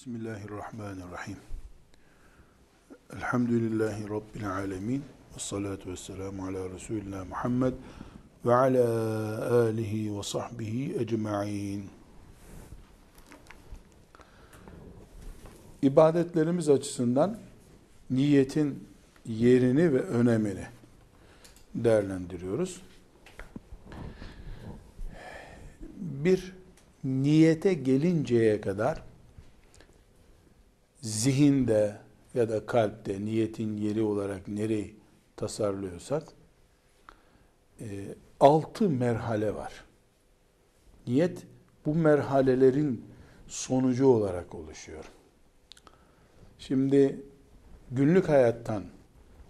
Bismillahirrahmanirrahim. Elhamdülillahi Rabbil alemin. Ve salatu ve selamu ala Resulina Muhammed ve ala alihi ve sahbihi ecma'in. İbadetlerimiz açısından niyetin yerini ve önemini değerlendiriyoruz. Bir niyete gelinceye kadar zihinde ya da kalpte niyetin yeri olarak nereyi tasarlıyorsak e, altı merhale var. Niyet bu merhalelerin sonucu olarak oluşuyor. Şimdi günlük hayattan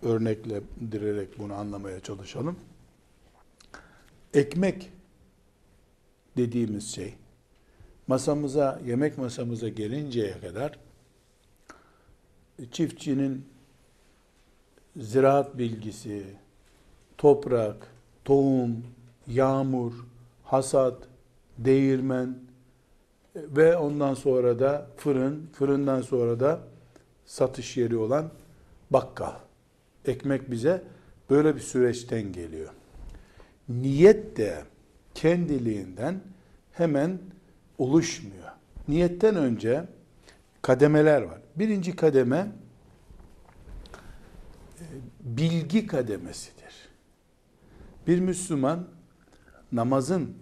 örneklendirerek bunu anlamaya çalışalım. Ekmek dediğimiz şey masamıza, yemek masamıza gelinceye kadar çiftçinin ziraat bilgisi, toprak, tohum, yağmur, hasat, değirmen ve ondan sonra da fırın, fırından sonra da satış yeri olan bakkal. Ekmek bize böyle bir süreçten geliyor. Niyet de kendiliğinden hemen oluşmuyor. Niyetten önce kademeler var. Birinci kademe e, bilgi kademesidir. Bir Müslüman namazın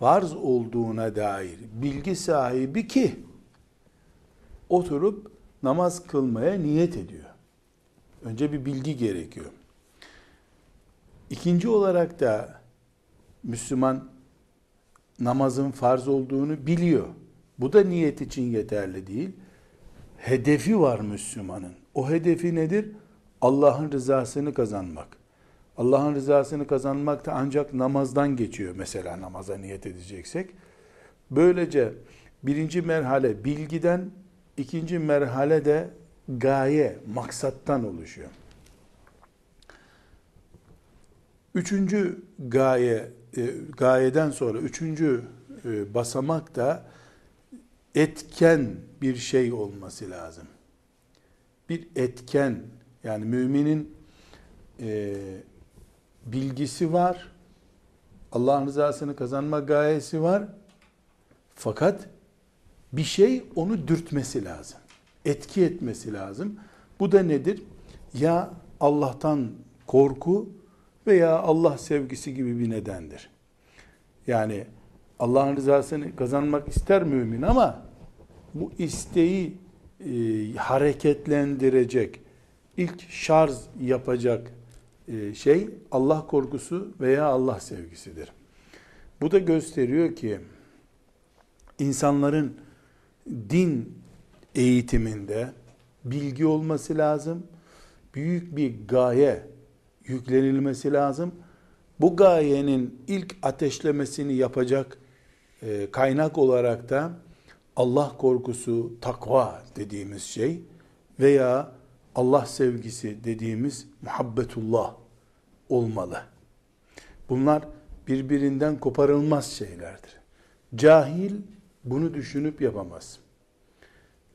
farz olduğuna dair bilgi sahibi ki oturup namaz kılmaya niyet ediyor. Önce bir bilgi gerekiyor. İkinci olarak da Müslüman namazın farz olduğunu biliyor. Bu da niyet için yeterli değil. Hedefi var Müslümanın. O hedefi nedir? Allah'ın rızasını kazanmak. Allah'ın rızasını kazanmak da ancak namazdan geçiyor. Mesela namaza niyet edeceksek. Böylece birinci merhale bilgiden, ikinci merhale de gaye, maksattan oluşuyor. Üçüncü gaye, e, gayeden sonra üçüncü e, basamak da etken bir şey olması lazım. Bir etken, yani müminin e, bilgisi var, Allah'ın rızasını kazanma gayesi var. Fakat bir şey onu dürtmesi lazım. Etki etmesi lazım. Bu da nedir? Ya Allah'tan korku veya Allah sevgisi gibi bir nedendir. Yani Allah'ın rızasını kazanmak ister mümin ama bu isteği e, hareketlendirecek, ilk şarj yapacak e, şey Allah korkusu veya Allah sevgisidir. Bu da gösteriyor ki insanların din eğitiminde bilgi olması lazım. Büyük bir gaye yüklenilmesi lazım. Bu gayenin ilk ateşlemesini yapacak e, kaynak olarak da Allah korkusu, takva dediğimiz şey veya Allah sevgisi dediğimiz muhabbetullah olmalı. Bunlar birbirinden koparılmaz şeylerdir. Cahil bunu düşünüp yapamaz.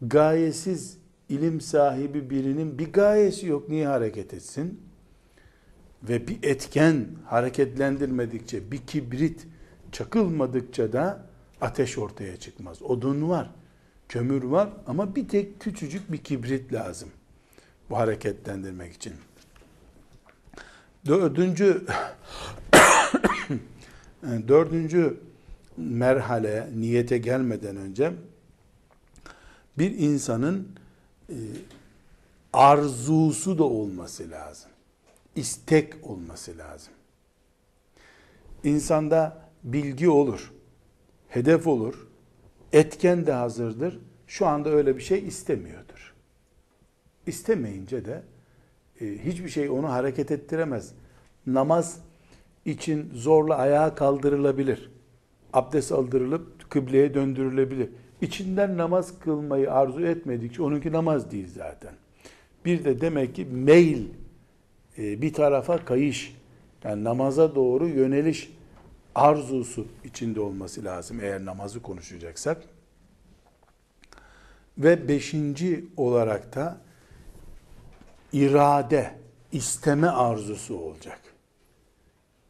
Gayesiz ilim sahibi birinin bir gayesi yok. Niye hareket etsin? Ve bir etken hareketlendirmedikçe, bir kibrit çakılmadıkça da ateş ortaya çıkmaz. Odun var, kömür var ama bir tek küçücük bir kibrit lazım bu hareketlendirmek için. Dördüncü dördüncü merhale niyete gelmeden önce bir insanın e, arzusu da olması lazım. İstek olması lazım. İnsanda bilgi olur hedef olur, etken de hazırdır. Şu anda öyle bir şey istemiyordur. İstemeyince de e, hiçbir şey onu hareket ettiremez. Namaz için zorla ayağa kaldırılabilir. Abdest aldırılıp kıbleye döndürülebilir. İçinden namaz kılmayı arzu etmedikçe onunki namaz değil zaten. Bir de demek ki meyil, e, bir tarafa kayış, yani namaza doğru yöneliş arzusu içinde olması lazım eğer namazı konuşacaksak. Ve beşinci olarak da irade, isteme arzusu olacak.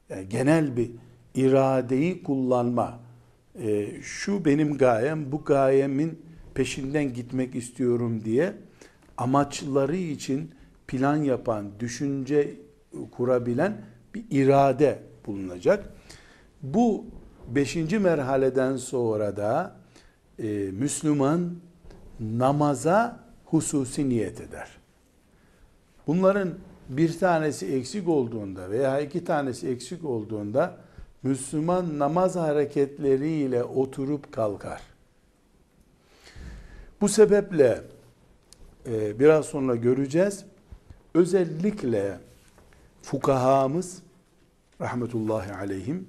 Yani genel bir iradeyi kullanma. E, şu benim gayem, bu gayemin peşinden gitmek istiyorum diye amaçları için plan yapan, düşünce kurabilen bir irade bulunacak. Bu beşinci merhaleden sonra da e, Müslüman namaza hususi niyet eder. Bunların bir tanesi eksik olduğunda veya iki tanesi eksik olduğunda Müslüman namaz hareketleriyle oturup kalkar. Bu sebeple e, biraz sonra göreceğiz. Özellikle fukahamız rahmetullahi aleyhim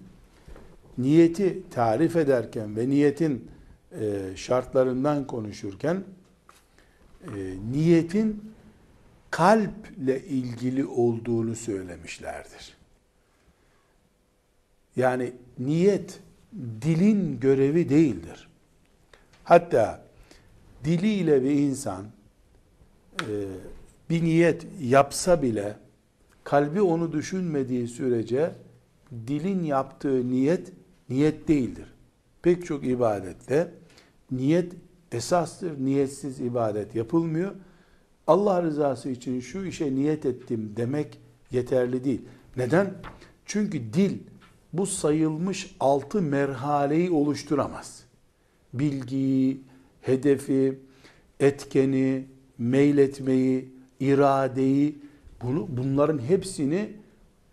niyeti tarif ederken ve niyetin e, şartlarından konuşurken e, niyetin kalple ilgili olduğunu söylemişlerdir. Yani niyet dilin görevi değildir. Hatta diliyle bir insan e, bir niyet yapsa bile kalbi onu düşünmediği sürece dilin yaptığı niyet niyet değildir. Pek çok ibadette niyet esastır. Niyetsiz ibadet yapılmıyor. Allah rızası için şu işe niyet ettim demek yeterli değil. Neden? Çünkü dil bu sayılmış altı merhaleyi oluşturamaz. Bilgiyi, hedefi, etkeni, meyletmeyi, iradeyi, bunu, bunların hepsini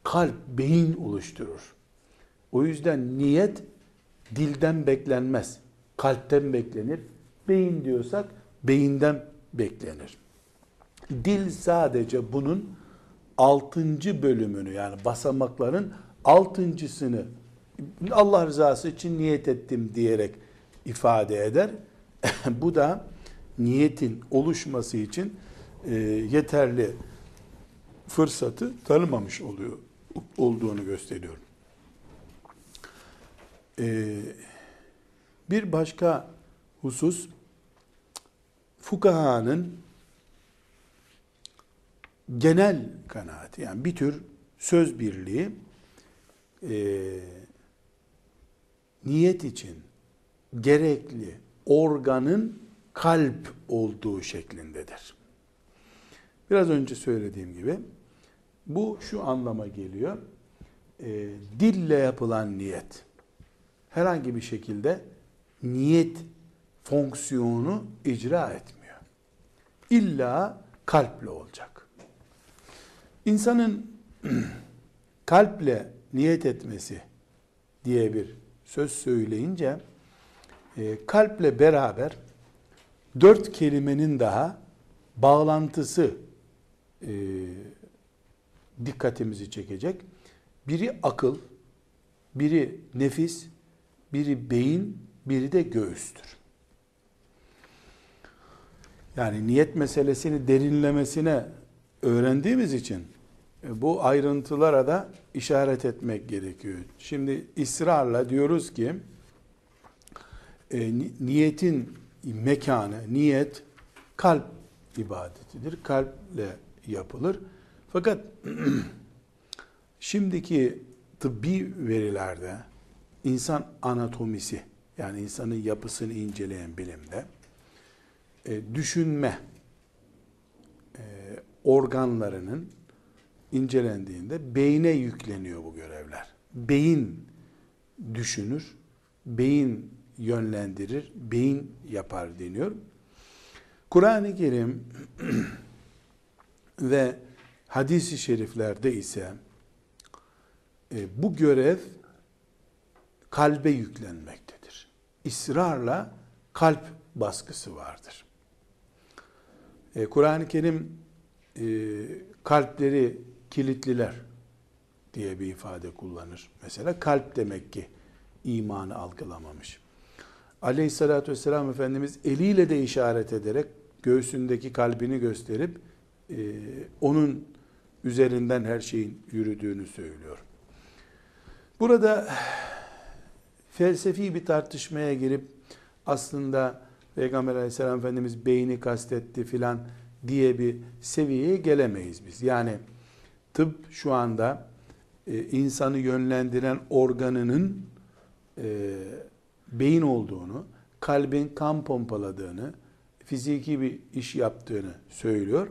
kalp, beyin oluşturur. O yüzden niyet dilden beklenmez. Kalpten beklenir. Beyin diyorsak beyinden beklenir. Dil sadece bunun altıncı bölümünü yani basamakların altıncısını Allah rızası için niyet ettim diyerek ifade eder. Bu da niyetin oluşması için e, yeterli fırsatı tanımamış oluyor olduğunu gösteriyor. Ee, bir başka husus fukahanın genel kanaati yani bir tür söz birliği e, niyet için gerekli organın kalp olduğu şeklindedir. Biraz önce söylediğim gibi bu şu anlama geliyor. E, dille yapılan niyet herhangi bir şekilde niyet fonksiyonu icra etmiyor. İlla kalple olacak. İnsanın kalple niyet etmesi diye bir söz söyleyince e, kalple beraber dört kelimenin daha bağlantısı e, dikkatimizi çekecek. Biri akıl, biri nefis, biri beyin, biri de göğüstür. Yani niyet meselesini derinlemesine öğrendiğimiz için e, bu ayrıntılara da işaret etmek gerekiyor. Şimdi ısrarla diyoruz ki e, niyetin mekanı, niyet kalp ibadetidir. Kalple yapılır. Fakat şimdiki tıbbi verilerde insan anatomisi yani insanın yapısını inceleyen bilimde e, düşünme e, organlarının incelendiğinde beyne yükleniyor bu görevler. Beyin düşünür, beyin yönlendirir, beyin yapar deniyor. Kur'an-ı Kerim ve hadis-i şeriflerde ise e, bu görev kalbe yüklenmektedir. İsrarla kalp baskısı vardır. E, Kur'an-ı Kerim e, kalpleri kilitliler diye bir ifade kullanır. Mesela kalp demek ki imanı algılamamış. Aleyhissalatü vesselam Efendimiz eliyle de işaret ederek göğsündeki kalbini gösterip e, onun üzerinden her şeyin yürüdüğünü söylüyor. Burada felsefi bir tartışmaya girip aslında Peygamber aleyhisselam Efendimiz beyni kastetti filan diye bir seviyeye gelemeyiz biz. Yani tıp şu anda e, insanı yönlendiren organının e, beyin olduğunu, kalbin kan pompaladığını, fiziki bir iş yaptığını söylüyor.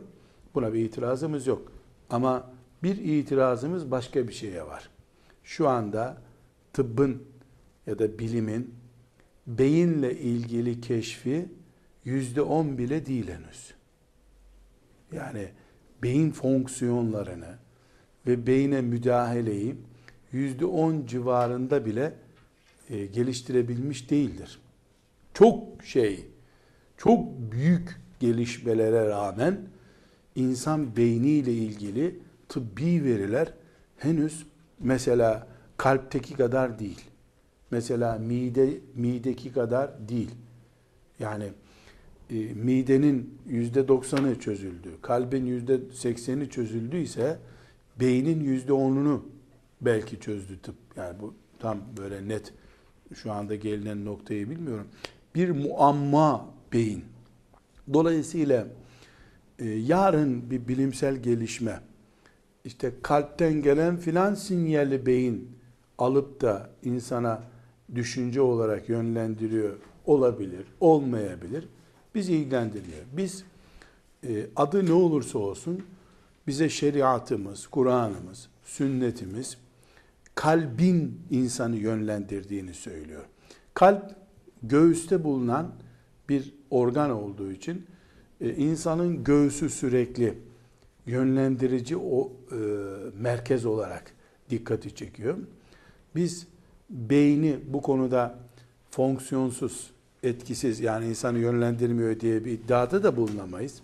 Buna bir itirazımız yok. Ama bir itirazımız başka bir şeye var. Şu anda tıbbın ya da bilimin beyinle ilgili keşfi yüzde on bile değil henüz. Yani beyin fonksiyonlarını ve beyne müdahaleyi yüzde on civarında bile e, geliştirebilmiş değildir. Çok şey, çok büyük gelişmelere rağmen insan beyniyle ilgili tıbbi veriler henüz mesela kalpteki kadar değil. Mesela mide mideki kadar değil. Yani e, midenin yüzde doksanı çözüldü, kalbin yüzde sekseni çözüldüyse beynin yüzde onunu belki çözdü tıp. Yani bu tam böyle net şu anda gelinen noktayı bilmiyorum. Bir muamma beyin. Dolayısıyla e, yarın bir bilimsel gelişme işte kalpten gelen filan sinyali beyin alıp da insana düşünce olarak yönlendiriyor olabilir, olmayabilir. Bizi ilgilendirmiyor. Biz e, adı ne olursa olsun bize şeriatımız, Kur'an'ımız, sünnetimiz kalbin insanı yönlendirdiğini söylüyor. Kalp göğüste bulunan bir organ olduğu için e, insanın göğsü sürekli yönlendirici o e, merkez olarak dikkati çekiyor. Biz beyni bu konuda fonksiyonsuz, etkisiz yani insanı yönlendirmiyor diye bir iddiada da bulunamayız.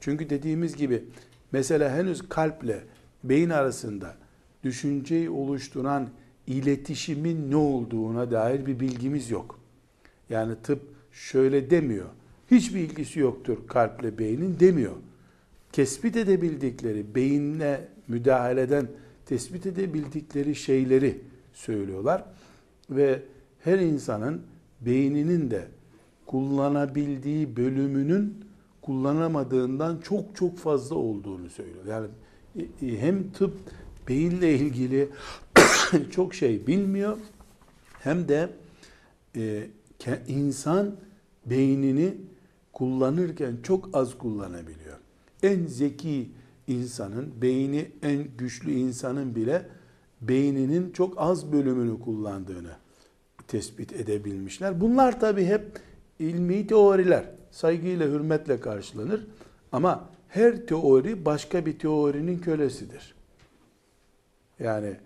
Çünkü dediğimiz gibi mesela henüz kalple beyin arasında düşünceyi oluşturan iletişimin ne olduğuna dair bir bilgimiz yok. Yani tıp şöyle demiyor. Hiçbir ilgisi yoktur kalple beynin demiyor. Tespit edebildikleri, beyinle müdahaleden tespit edebildikleri şeyleri söylüyorlar. Ve her insanın beyninin de kullanabildiği bölümünün kullanamadığından çok çok fazla olduğunu söylüyor. Yani e, e, hem tıp beyinle ilgili çok şey bilmiyor hem de e, insan beynini kullanırken çok az kullanabiliyor. En zeki insanın, beyni en güçlü insanın bile beyninin çok az bölümünü kullandığını tespit edebilmişler. Bunlar tabi hep ilmi teoriler. Saygıyla, hürmetle karşılanır. Ama her teori başka bir teorinin kölesidir. Yani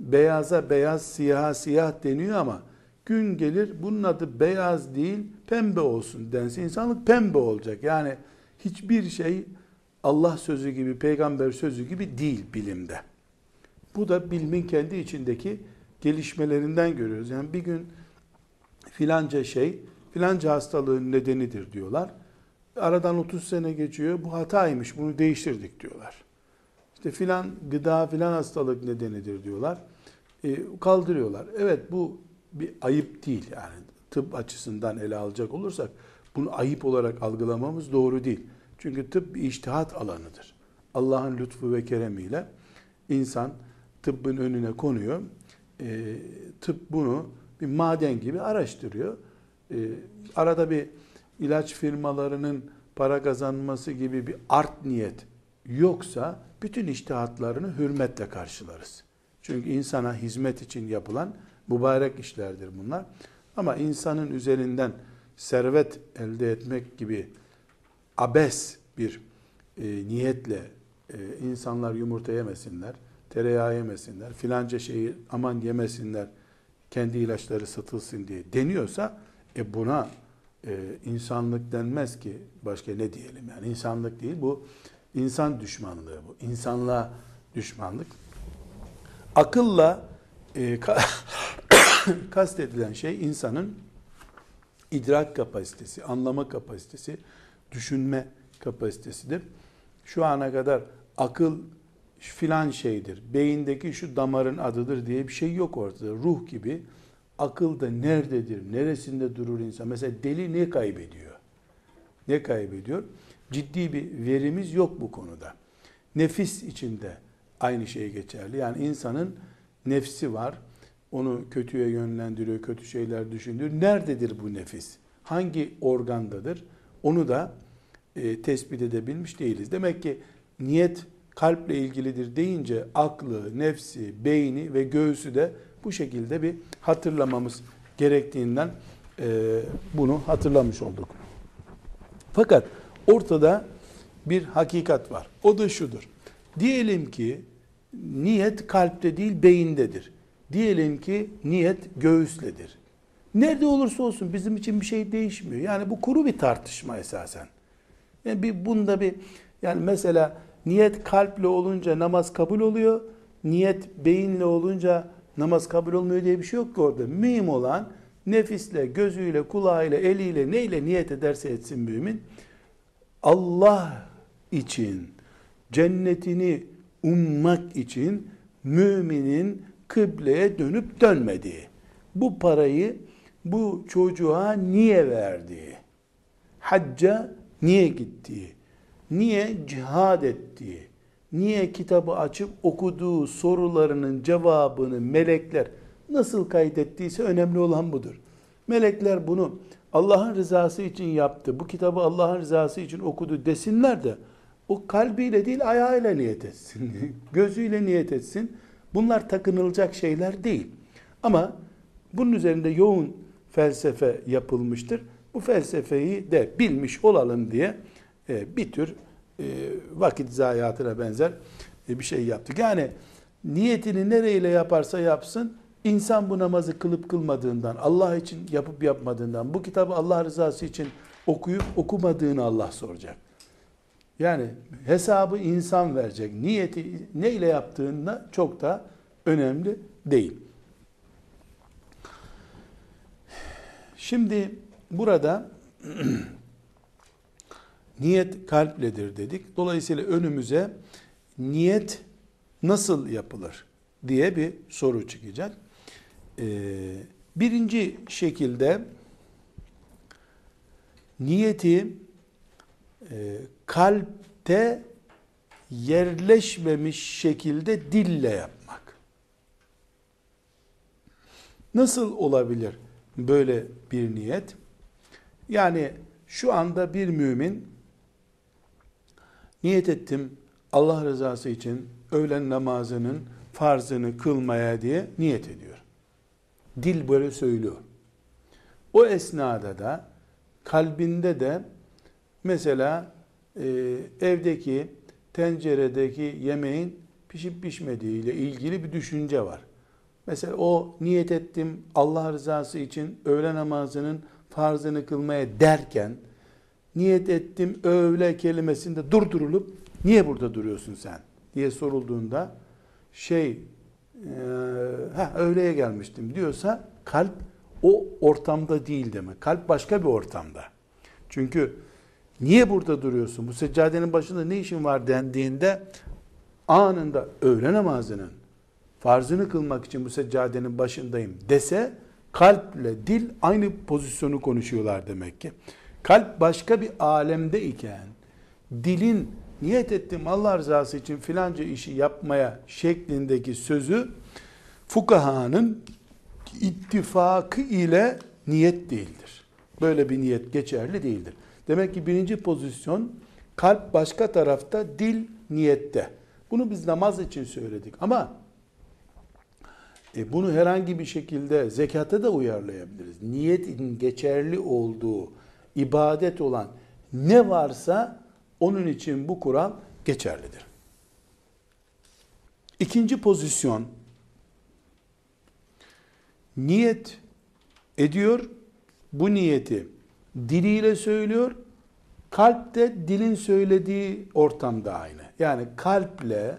beyaza beyaz, siyaha siyah deniyor ama gün gelir bunun adı beyaz değil pembe olsun dense insanlık pembe olacak. Yani hiçbir şey Allah sözü gibi, peygamber sözü gibi değil bilimde. Bu da bilimin kendi içindeki gelişmelerinden görüyoruz. Yani bir gün filanca şey filanca hastalığın nedenidir diyorlar. Aradan 30 sene geçiyor. Bu hataymış. Bunu değiştirdik diyorlar. İşte filan gıda filan hastalık nedenidir diyorlar. E, kaldırıyorlar. Evet bu bir ayıp değil yani tıp açısından ele alacak olursak bunu ayıp olarak algılamamız doğru değil. Çünkü tıp bir iştihat alanıdır. Allah'ın lütfu ve keremiyle insan tıbbın önüne konuyor. E, tıp bunu bir maden gibi araştırıyor. E, arada bir ilaç firmalarının para kazanması gibi bir art niyet yoksa bütün iştihatlarını hürmetle karşılarız. Çünkü insana hizmet için yapılan mübarek işlerdir bunlar. Ama insanın üzerinden servet elde etmek gibi abes bir e, niyetle e, insanlar yumurta yemesinler, tereyağı yemesinler, filanca şeyi aman yemesinler, kendi ilaçları satılsın diye deniyorsa e buna e, insanlık denmez ki başka ne diyelim yani. İnsanlık değil bu insan düşmanlığı bu. İnsanlığa düşmanlık. Akılla e, ka kastedilen şey insanın idrak kapasitesi, anlama kapasitesi, düşünme kapasitesidir. Şu ana kadar akıl filan şeydir, beyindeki şu damarın adıdır diye bir şey yok ortada. Ruh gibi akıl da nerededir, neresinde durur insan? Mesela deli ne kaybediyor? Ne kaybediyor? Ciddi bir verimiz yok bu konuda. Nefis içinde aynı şey geçerli. Yani insanın nefsi var. Onu kötüye yönlendiriyor, kötü şeyler düşündürüyor. Nerededir bu nefis? Hangi organdadır? Onu da e, tespit edebilmiş değiliz. Demek ki niyet kalple ilgilidir deyince aklı, nefsi, beyni ve göğsü de bu şekilde bir hatırlamamız gerektiğinden e, bunu hatırlamış olduk. Fakat ortada bir hakikat var. O da şudur. Diyelim ki niyet kalpte değil beyindedir. Diyelim ki niyet göğüsledir. Nerede olursa olsun bizim için bir şey değişmiyor. Yani bu kuru bir tartışma esasen. Yani bir bunda bir yani mesela niyet kalple olunca namaz kabul oluyor. Niyet beyinle olunca namaz kabul olmuyor diye bir şey yok ki orada. Mühim olan nefisle, gözüyle, kulağıyla, eliyle, neyle niyet ederse etsin mümin. Allah için, cennetini ummak için müminin kıbleye dönüp dönmediği, bu parayı bu çocuğa niye verdiği, hacca niye gittiği, niye cihad ettiği, niye kitabı açıp okuduğu sorularının cevabını melekler nasıl kaydettiyse önemli olan budur. Melekler bunu Allah'ın rızası için yaptı, bu kitabı Allah'ın rızası için okudu desinler de o kalbiyle değil ayağıyla niyet etsin, gözüyle niyet etsin. Bunlar takınılacak şeyler değil. Ama bunun üzerinde yoğun felsefe yapılmıştır. Bu felsefeyi de bilmiş olalım diye e, bir tür e, vakit zayiatına benzer e, bir şey yaptık. Yani niyetini nereyle yaparsa yapsın insan bu namazı kılıp kılmadığından, Allah için yapıp yapmadığından, bu kitabı Allah rızası için okuyup okumadığını Allah soracak. Yani hesabı insan verecek. Niyeti neyle yaptığında çok da önemli değil. Şimdi burada niyet kalpledir dedik. Dolayısıyla önümüze niyet nasıl yapılır diye bir soru çıkacak. Ee, birinci şekilde niyeti e, kalpte yerleşmemiş şekilde dille yapmak. Nasıl olabilir böyle bir niyet? Yani şu anda bir mümin niyet ettim Allah rızası için öğlen namazının farzını kılmaya diye niyet ediyor. Dil böyle söylüyor. O esnada da kalbinde de mesela e, evdeki tenceredeki yemeğin pişip pişmediği ile ilgili bir düşünce var. Mesela o niyet ettim Allah rızası için öğle namazının farzını kılmaya derken niyet ettim öğle kelimesinde durdurulup niye burada duruyorsun sen diye sorulduğunda şey e, ha öğleye gelmiştim diyorsa kalp o ortamda değil demek. Kalp başka bir ortamda. Çünkü niye burada duruyorsun? Bu seccadenin başında ne işin var dendiğinde anında öğle namazının farzını kılmak için bu seccadenin başındayım dese kalple dil aynı pozisyonu konuşuyorlar demek ki. Kalp başka bir alemde iken dilin niyet ettim Allah rızası için filanca işi yapmaya şeklindeki sözü fukahanın ittifakı ile niyet değildir. Böyle bir niyet geçerli değildir. Demek ki birinci pozisyon kalp başka tarafta, dil niyette. Bunu biz namaz için söyledik ama e, bunu herhangi bir şekilde zekata da uyarlayabiliriz. Niyetin geçerli olduğu, ibadet olan ne varsa onun için bu kural geçerlidir. İkinci pozisyon niyet ediyor. Bu niyeti diliyle söylüyor. Kalp de dilin söylediği ortamda aynı. Yani kalple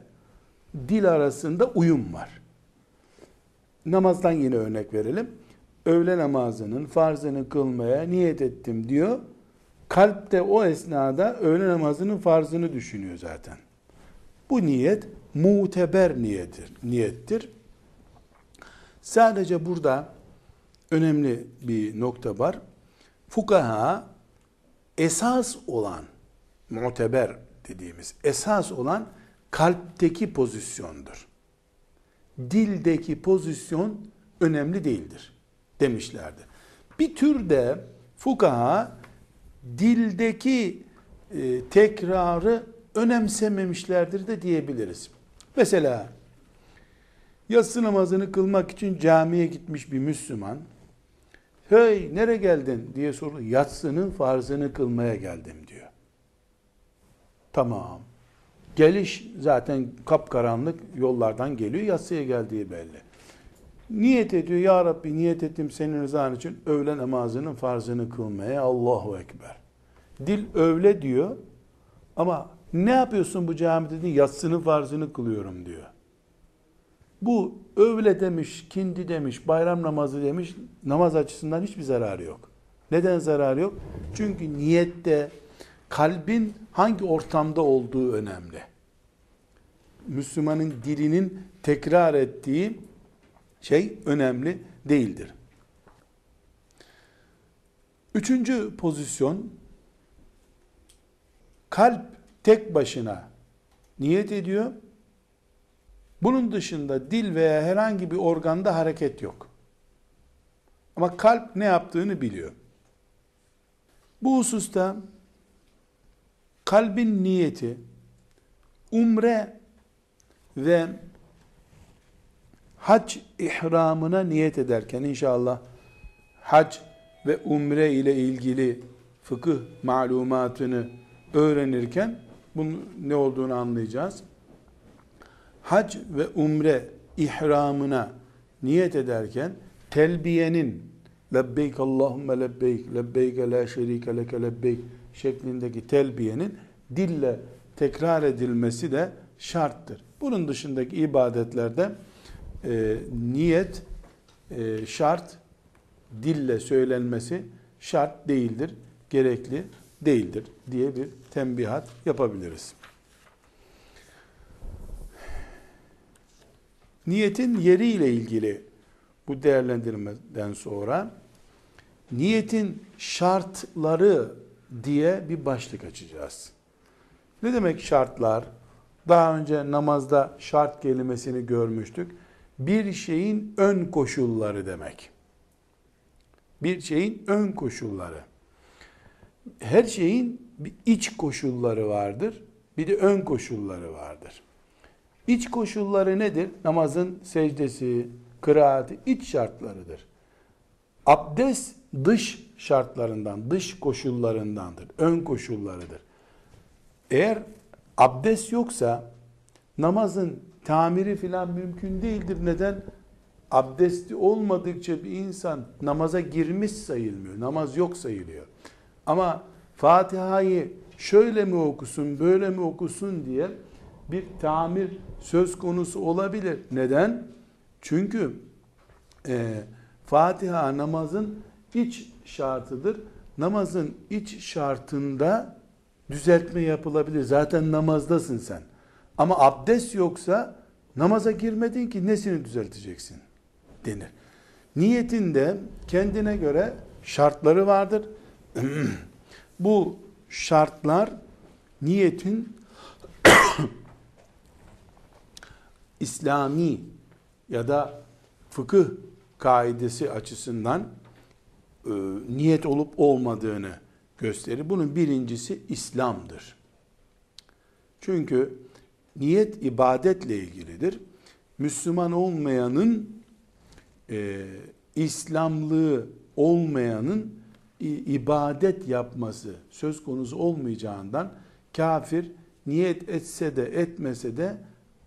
dil arasında uyum var. Namazdan yine örnek verelim. Öğle namazının farzını kılmaya niyet ettim diyor. Kalp de o esnada öğle namazının farzını düşünüyor zaten. Bu niyet muteber niyettir. niyettir. Sadece burada önemli bir nokta var. Fukaha esas olan muteber dediğimiz esas olan kalpteki pozisyondur. Dildeki pozisyon önemli değildir demişlerdi. Bir türde fukaha dildeki e, tekrarı önemsememişlerdir de diyebiliriz. Mesela yatsı namazını kılmak için camiye gitmiş bir Müslüman, hey nere geldin diye sordu. Yatsının farzını kılmaya geldim diyor. Tamam. Geliş zaten kapkaranlık yollardan geliyor. Yatsıya geldiği belli. Niyet ediyor. Ya Rabbi niyet ettim senin rızan için öğle namazının farzını kılmaya. Allahu Ekber. Dil öğle diyor. Ama ne yapıyorsun bu camide? Yatsının farzını kılıyorum diyor. Bu öğle demiş, kindi demiş, bayram namazı demiş, namaz açısından hiçbir zararı yok. Neden zararı yok? Çünkü niyette kalbin hangi ortamda olduğu önemli. Müslümanın dilinin tekrar ettiği şey önemli değildir. Üçüncü pozisyon, kalp tek başına niyet ediyor. Bunun dışında dil veya herhangi bir organda hareket yok. Ama kalp ne yaptığını biliyor. Bu hususta kalbin niyeti umre ve hac ihramına niyet ederken inşallah hac ve umre ile ilgili fıkıh malumatını öğrenirken bunun ne olduğunu anlayacağız. Hac ve umre ihramına niyet ederken telbiyenin lebbeyk Allahümme lebbeyk lebbeyk la şerike leke lebbeyk şeklindeki telbiyenin dille tekrar edilmesi de şarttır. Bunun dışındaki ibadetlerde e, niyet e, şart, dille söylenmesi şart değildir, gerekli değildir diye bir tembihat yapabiliriz. Niyetin yeriyle ilgili bu değerlendirmeden sonra niyetin şartları diye bir başlık açacağız. Ne demek şartlar? Daha önce namazda şart kelimesini görmüştük. Bir şeyin ön koşulları demek. Bir şeyin ön koşulları. Her şeyin bir iç koşulları vardır. Bir de ön koşulları vardır. İç koşulları nedir? Namazın secdesi, kıraati iç şartlarıdır. Abdest dış şartlarından, dış koşullarındandır. Ön koşullarıdır. Eğer abdest yoksa namazın tamiri filan mümkün değildir. Neden? Abdesti olmadıkça bir insan namaza girmiş sayılmıyor. Namaz yok sayılıyor. Ama Fatiha'yı şöyle mi okusun, böyle mi okusun diye bir tamir söz konusu olabilir. Neden? Çünkü e, Fatiha namazın iç şartıdır. Namazın iç şartında düzeltme yapılabilir. Zaten namazdasın sen. Ama abdest yoksa namaza girmedin ki nesini düzelteceksin denir. Niyetinde kendine göre şartları vardır. Bu şartlar niyetin İslami ya da fıkıh kaidesi açısından e, niyet olup olmadığını gösterir. Bunun birincisi İslam'dır. Çünkü niyet ibadetle ilgilidir. Müslüman olmayanın e, İslamlığı olmayanın ibadet yapması söz konusu olmayacağından kafir niyet etse de etmese de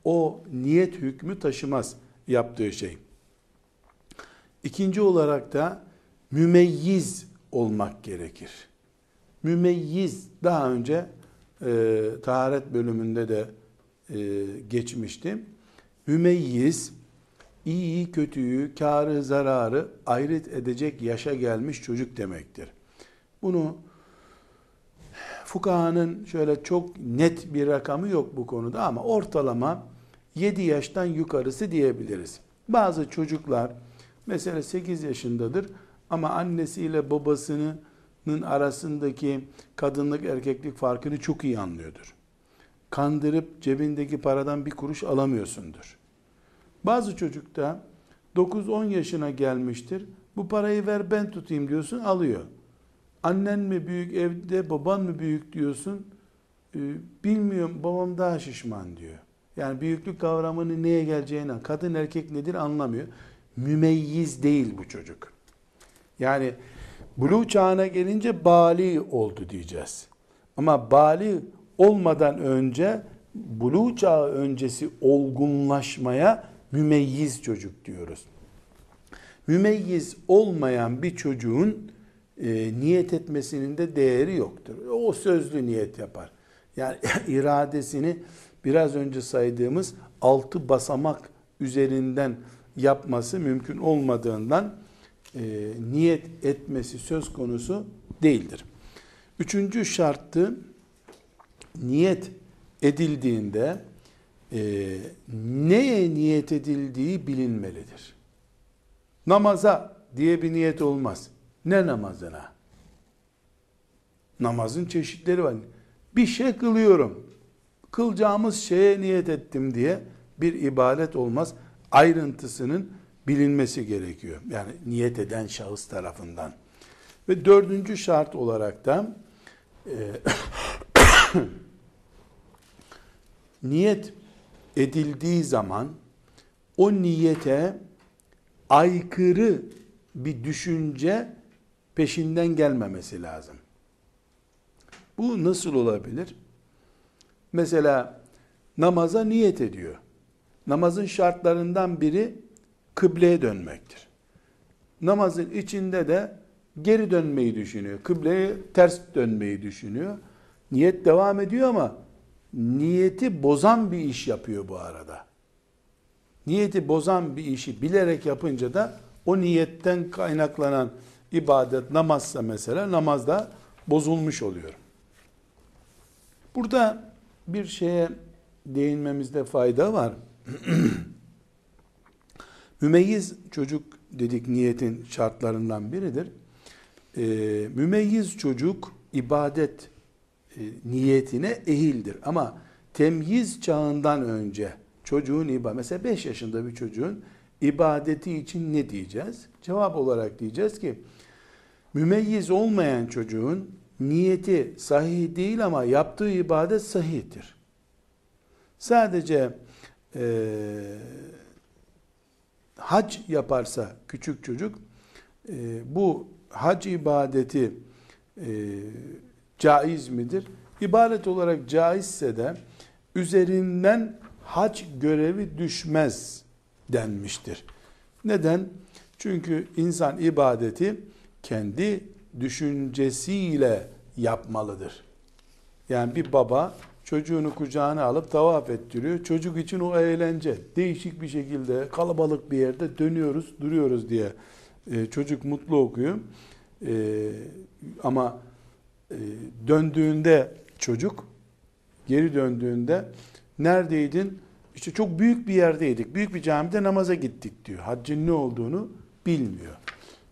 o niyet hükmü taşımaz yaptığı şey. İkinci olarak da mümeyyiz olmak gerekir. Mümeyyiz daha önce e, taharet bölümünde de e, geçmişti. Mümeyyiz iyi kötüyü, karı zararı ayırt edecek yaşa gelmiş çocuk demektir. Bunu fukahanın şöyle çok net bir rakamı yok bu konuda ama ortalama 7 yaştan yukarısı diyebiliriz. Bazı çocuklar mesela 8 yaşındadır ama annesiyle babasını arasındaki kadınlık erkeklik farkını çok iyi anlıyordur. Kandırıp cebindeki paradan bir kuruş alamıyorsundur. Bazı çocuk da 9-10 yaşına gelmiştir. Bu parayı ver ben tutayım diyorsun alıyor. Annen mi büyük evde baban mı büyük diyorsun. Ee, bilmiyorum babam daha şişman diyor. Yani büyüklük kavramını neye geleceğini, kadın erkek nedir anlamıyor. Mümeyyiz değil bu çocuk. Yani buluğ çağına gelince bali oldu diyeceğiz. Ama bali olmadan önce buluğ çağı öncesi olgunlaşmaya mümeyyiz çocuk diyoruz. Mümeyyiz olmayan bir çocuğun e, niyet etmesinin de değeri yoktur. O sözlü niyet yapar. Yani iradesini biraz önce saydığımız altı basamak üzerinden yapması mümkün olmadığından e, niyet etmesi söz konusu değildir. Üçüncü şartı niyet edildiğinde e, neye niyet edildiği bilinmelidir. Namaza diye bir niyet olmaz. Ne namazına? Namazın çeşitleri var. Bir şey kılıyorum. Kılacağımız şeye niyet ettim diye bir ibadet olmaz. Ayrıntısının bilinmesi gerekiyor. Yani niyet eden şahıs tarafından. Ve dördüncü şart olarak da e, niyet edildiği zaman o niyete aykırı bir düşünce peşinden gelmemesi lazım. Bu nasıl olabilir? Mesela namaza niyet ediyor. Namazın şartlarından biri kıbleye dönmektir. Namazın içinde de geri dönmeyi düşünüyor. Kıbleye ters dönmeyi düşünüyor. Niyet devam ediyor ama niyeti bozan bir iş yapıyor bu arada. Niyeti bozan bir işi bilerek yapınca da o niyetten kaynaklanan ibadet namazsa mesela namazda bozulmuş oluyor. Burada bir şeye değinmemizde fayda var. Mümeyyiz çocuk dedik niyetin şartlarından biridir. Ee, mümeyyiz çocuk ibadet niyetine ehildir. Ama temyiz çağından önce çocuğun ibadet, mesela 5 yaşında bir çocuğun ibadeti için ne diyeceğiz? Cevap olarak diyeceğiz ki mümeyyiz olmayan çocuğun niyeti sahih değil ama yaptığı ibadet sahihtir. Sadece e, hac yaparsa küçük çocuk e, bu hac ibadeti e, caiz midir? İbadet olarak caizse de üzerinden hac görevi düşmez denmiştir. Neden? Çünkü insan ibadeti kendi düşüncesiyle yapmalıdır. Yani bir baba çocuğunu kucağına alıp tavaf ettiriyor. Çocuk için o eğlence. Değişik bir şekilde kalabalık bir yerde dönüyoruz, duruyoruz diye e, çocuk mutlu okuyor. E, ama döndüğünde çocuk geri döndüğünde neredeydin? İşte çok büyük bir yerdeydik. Büyük bir camide namaza gittik diyor. Haccın ne olduğunu bilmiyor.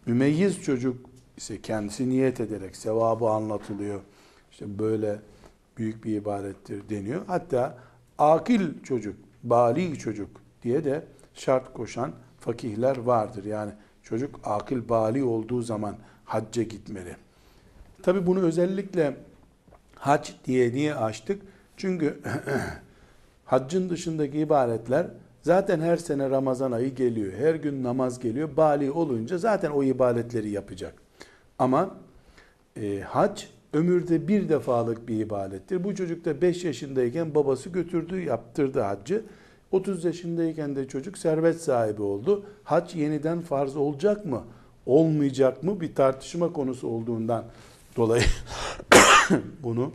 Mümeyyiz çocuk ise kendisi niyet ederek sevabı anlatılıyor. İşte böyle büyük bir ibadettir deniyor. Hatta akil çocuk, bali çocuk diye de şart koşan fakihler vardır. Yani çocuk akil bali olduğu zaman hacca gitmeli. Tabi bunu özellikle hac diye niye açtık? Çünkü haccın dışındaki ibadetler zaten her sene Ramazan ayı geliyor. Her gün namaz geliyor. Bali olunca zaten o ibadetleri yapacak. Ama e, hac ömürde bir defalık bir ibadettir. Bu çocuk da 5 yaşındayken babası götürdü, yaptırdı haccı. 30 yaşındayken de çocuk servet sahibi oldu. Hac yeniden farz olacak mı? Olmayacak mı? Bir tartışma konusu olduğundan dolayı bunu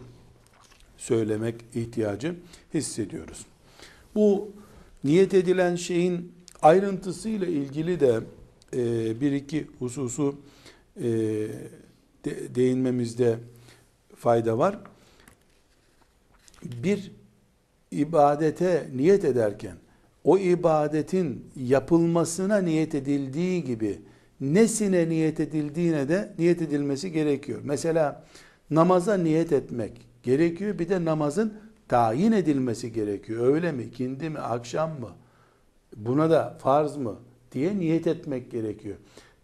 söylemek ihtiyacı hissediyoruz. Bu niyet edilen şeyin ayrıntısıyla ilgili de e, bir iki hususu e, de, değinmemizde fayda var. Bir ibadete niyet ederken o ibadetin yapılmasına niyet edildiği gibi nesine niyet edildiğine de niyet edilmesi gerekiyor. Mesela namaza niyet etmek gerekiyor. Bir de namazın tayin edilmesi gerekiyor. Öyle mi, ikindi mi, akşam mı? Buna da farz mı diye niyet etmek gerekiyor.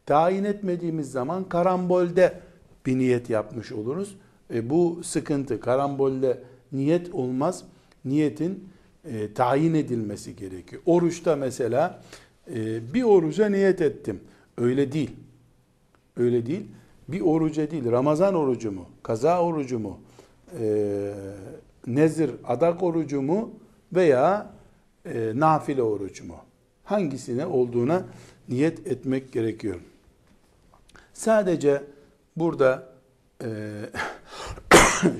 Tayin etmediğimiz zaman karambolde bir niyet yapmış oluruz. E, bu sıkıntı. Karambolde niyet olmaz. Niyetin e, tayin edilmesi gerekiyor. Oruçta mesela e, bir oruca niyet ettim. Öyle değil. Öyle değil. Bir oruca değil. Ramazan orucu mu? Kaza orucu mu? E, nezir, adak orucu mu? Veya e, nafile orucu mu? Hangisine olduğuna niyet etmek gerekiyor. Sadece burada e,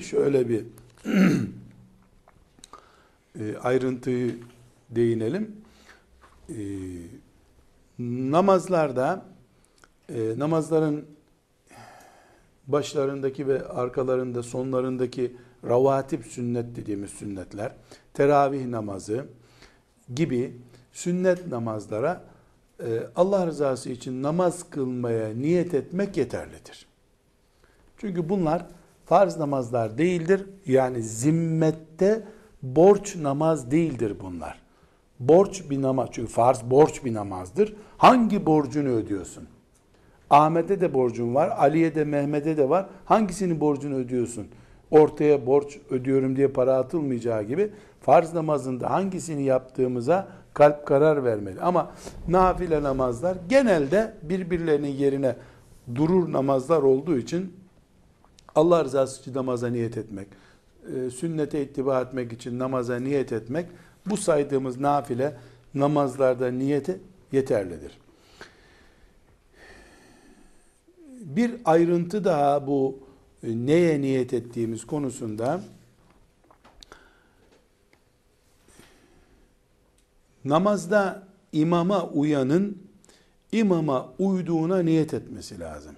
şöyle bir e, ayrıntıyı değinelim. E, namazlarda e, namazların başlarındaki ve arkalarında sonlarındaki ravatip sünnet dediğimiz sünnetler, teravih namazı gibi sünnet namazlara e, Allah rızası için namaz kılmaya niyet etmek yeterlidir. Çünkü bunlar farz namazlar değildir. Yani zimmette borç namaz değildir bunlar. Borç bir namaz. Çünkü farz borç bir namazdır. Hangi borcunu ödüyorsun? Ahmet'e de borcun var, Ali'ye de Mehmet'e de var. Hangisinin borcunu ödüyorsun? Ortaya borç ödüyorum diye para atılmayacağı gibi farz namazında hangisini yaptığımıza kalp karar vermeli. Ama nafile namazlar genelde birbirlerinin yerine durur namazlar olduğu için Allah rızası için namaza niyet etmek, e, sünnete ittiba etmek için namaza niyet etmek bu saydığımız nafile namazlarda niyete yeterlidir. Bir ayrıntı daha bu e, neye niyet ettiğimiz konusunda namazda imama uyanın imama uyduğuna niyet etmesi lazım.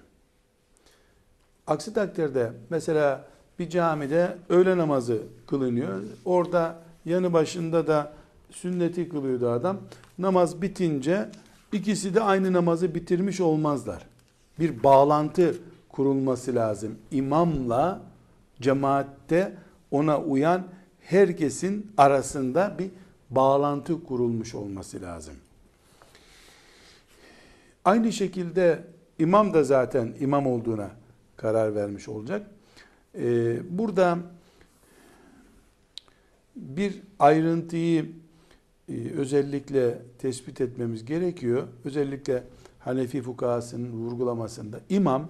Aksi takdirde mesela bir camide öğle namazı kılınıyor. Orada yanı başında da sünneti kılıyordu adam. Namaz bitince ikisi de aynı namazı bitirmiş olmazlar. Bir bağlantı kurulması lazım. İmamla cemaatte ona uyan herkesin arasında bir bağlantı kurulmuş olması lazım. Aynı şekilde imam da zaten imam olduğuna karar vermiş olacak. Ee, burada bir ayrıntıyı e, özellikle tespit etmemiz gerekiyor. Özellikle Hanefi fukahasının vurgulamasında imam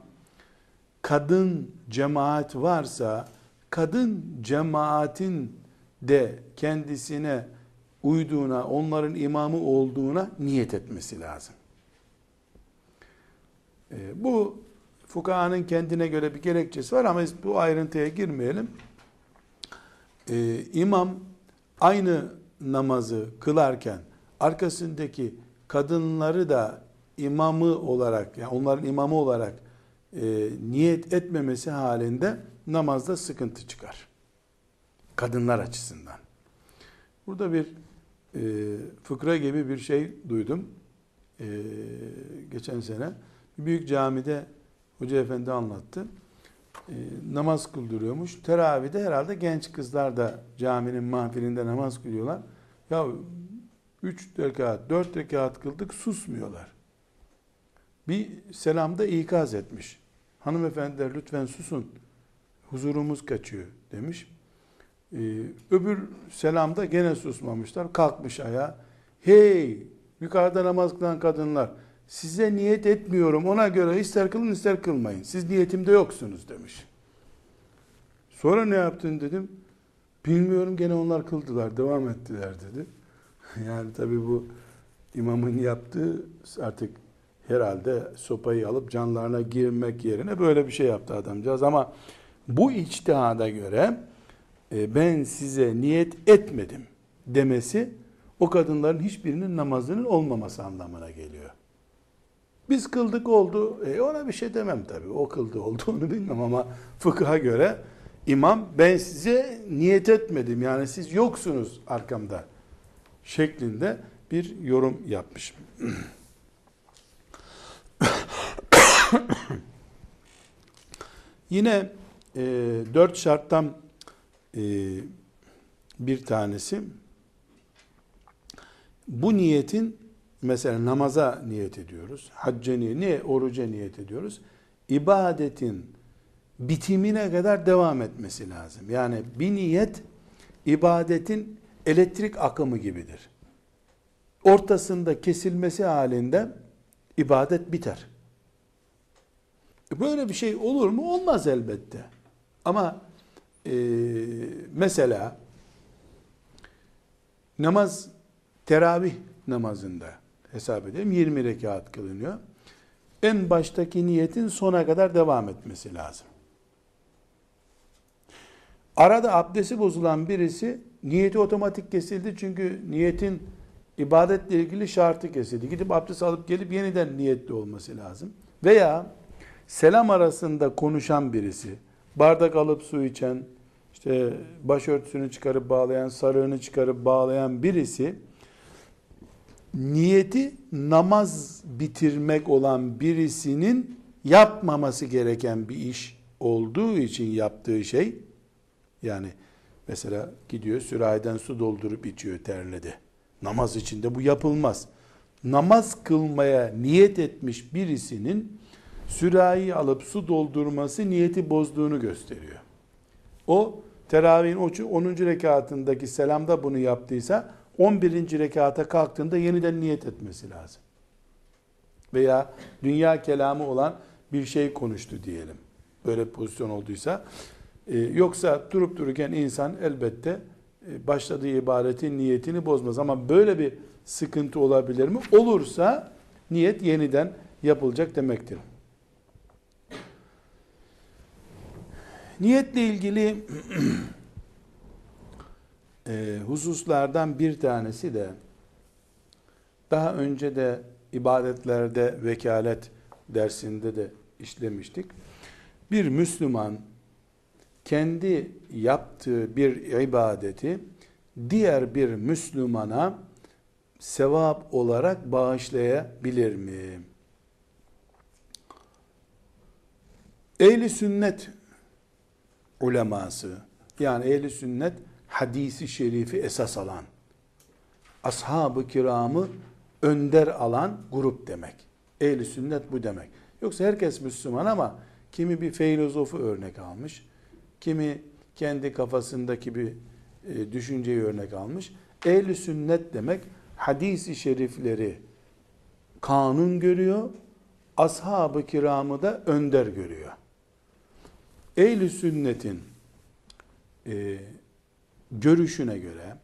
kadın cemaat varsa kadın cemaatin de kendisine uyduğuna, onların imamı olduğuna niyet etmesi lazım. E, bu fukahanın kendine göre bir gerekçesi var ama bu ayrıntıya girmeyelim. E, imam aynı namazı kılarken arkasındaki kadınları da imamı olarak, yani onların imamı olarak e, niyet etmemesi halinde namazda sıkıntı çıkar. Kadınlar açısından. Burada bir e, fıkra gibi bir şey duydum. E, geçen sene büyük camide hoca efendi anlattı. E, namaz kıldırıyormuş. Teravide herhalde genç kızlar da caminin mahfilinde namaz kılıyorlar. Ya 3 rekat, 4 rekat kıldık susmuyorlar. Bir selamda ikaz etmiş. Hanımefendiler lütfen susun. Huzurumuz kaçıyor demiş. Ee, öbür selamda gene susmamışlar. Kalkmış ayağa. Hey yukarıda namaz kılan kadınlar size niyet etmiyorum ona göre ister kılın ister kılmayın. Siz niyetimde yoksunuz demiş. Sonra ne yaptın dedim. Bilmiyorum gene onlar kıldılar devam ettiler dedi. Yani tabi bu imamın yaptığı artık herhalde sopayı alıp canlarına girmek yerine böyle bir şey yaptı adamcağız ama bu içtihada göre e, ben size niyet etmedim demesi o kadınların hiçbirinin namazının olmaması anlamına geliyor. Biz kıldık oldu. E ona bir şey demem tabii. O kıldı oldu onu bilmem ama fıkha göre imam ben size niyet etmedim. Yani siz yoksunuz arkamda şeklinde bir yorum yapmış. Yine e, dört şarttan e, bir tanesi bu niyetin mesela namaza niyet ediyoruz. Hacca niyet, niye oruca niyet ediyoruz? İbadetin bitimine kadar devam etmesi lazım. Yani bir niyet ibadetin elektrik akımı gibidir. Ortasında kesilmesi halinde ibadet biter. Böyle bir şey olur mu? Olmaz elbette. Ama e, mesela namaz teravih namazında hesap edelim 20 rekat kılınıyor. En baştaki niyetin sona kadar devam etmesi lazım. Arada abdesti bozulan birisi niyeti otomatik kesildi çünkü niyetin ibadetle ilgili şartı kesildi. Gidip abdest alıp gelip yeniden niyetli olması lazım. Veya selam arasında konuşan birisi, bardak alıp su içen, işte başörtüsünü çıkarıp bağlayan, sarığını çıkarıp bağlayan birisi niyeti namaz bitirmek olan birisinin yapmaması gereken bir iş olduğu için yaptığı şey yani mesela gidiyor sürahiden su doldurup içiyor terledi. Namaz içinde bu yapılmaz. Namaz kılmaya niyet etmiş birisinin sürahi alıp su doldurması niyeti bozduğunu gösteriyor. O teravihin 10. rekatındaki selamda bunu yaptıysa 11. rekata kalktığında yeniden niyet etmesi lazım. Veya dünya kelamı olan bir şey konuştu diyelim. Böyle pozisyon olduysa. Ee, yoksa durup dururken insan elbette e, başladığı ibadetin niyetini bozmaz. Ama böyle bir sıkıntı olabilir mi? Olursa niyet yeniden yapılacak demektir. Niyetle ilgili e, hususlardan bir tanesi de daha önce de ibadetlerde vekalet dersinde de işlemiştik. Bir Müslüman kendi yaptığı bir ibadeti diğer bir Müslümana sevap olarak bağışlayabilir mi? Ehli sünnet uleması yani ehli sünnet hadisi şerifi esas alan ashab-ı kiramı önder alan grup demek. Ehli sünnet bu demek. Yoksa herkes Müslüman ama kimi bir filozofu örnek almış, kimi kendi kafasındaki bir e, düşünceyi örnek almış. Ehli sünnet demek hadisi şerifleri kanun görüyor, ashab-ı kiramı da önder görüyor. Ehli sünnetin e, görüşüne göre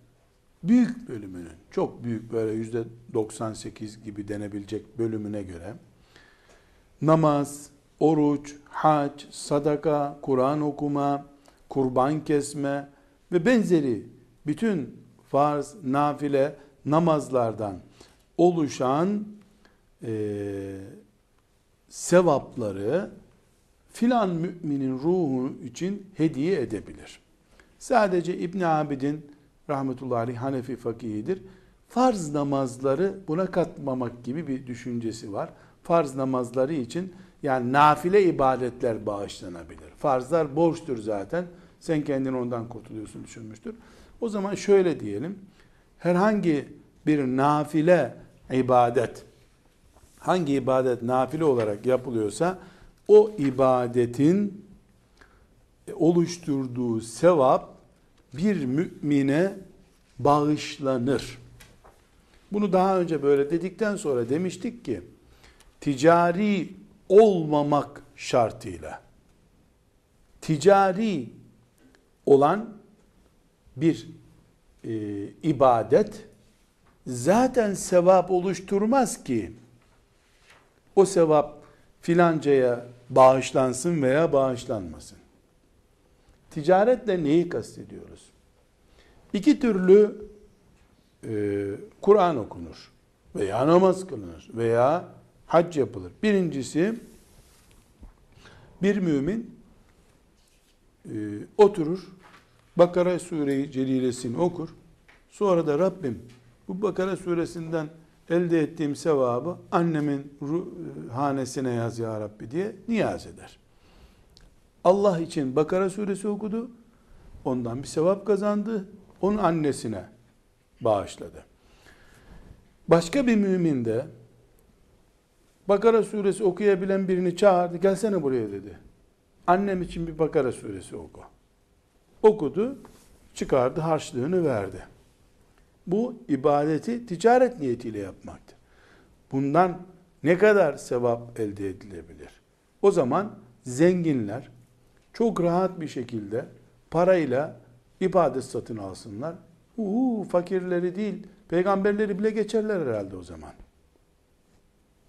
büyük bölümünün, çok büyük böyle yüzde 98 gibi denebilecek bölümüne göre namaz, oruç, hac, sadaka, Kur'an okuma, kurban kesme ve benzeri bütün farz, nafile namazlardan oluşan e, sevapları filan müminin ruhu için hediye edebilir. Sadece İbn Abidin rahmetullahi Hanefi fakihidir. Farz namazları buna katmamak gibi bir düşüncesi var. Farz namazları için yani nafile ibadetler bağışlanabilir. Farzlar borçtur zaten. Sen kendini ondan kurtuluyorsun düşünmüştür. O zaman şöyle diyelim. Herhangi bir nafile ibadet hangi ibadet nafile olarak yapılıyorsa o ibadetin oluşturduğu sevap bir mümine bağışlanır. Bunu daha önce böyle dedikten sonra demiştik ki ticari olmamak şartıyla ticari olan bir e, ibadet zaten sevap oluşturmaz ki o sevap filancaya bağışlansın veya bağışlanmasın. Ticaretle neyi kastediyoruz? İki türlü e, Kur'an okunur veya namaz kılınır veya hac yapılır. Birincisi bir mümin e, oturur Bakara sureyi celilesini okur. Sonra da Rabbim bu Bakara suresinden elde ettiğim sevabı annemin hanesine yaz ya Rabbi diye niyaz eder. Allah için Bakara suresi okudu. Ondan bir sevap kazandı. Onun annesine bağışladı. Başka bir mümin de Bakara suresi okuyabilen birini çağırdı. Gelsene buraya dedi. Annem için bir Bakara suresi oku. Okudu, çıkardı, harçlığını verdi. Bu ibadeti ticaret niyetiyle yapmaktır. Bundan ne kadar sevap elde edilebilir? O zaman zenginler çok rahat bir şekilde parayla ibadet satın alsınlar. Uuu fakirleri değil, peygamberleri bile geçerler herhalde o zaman.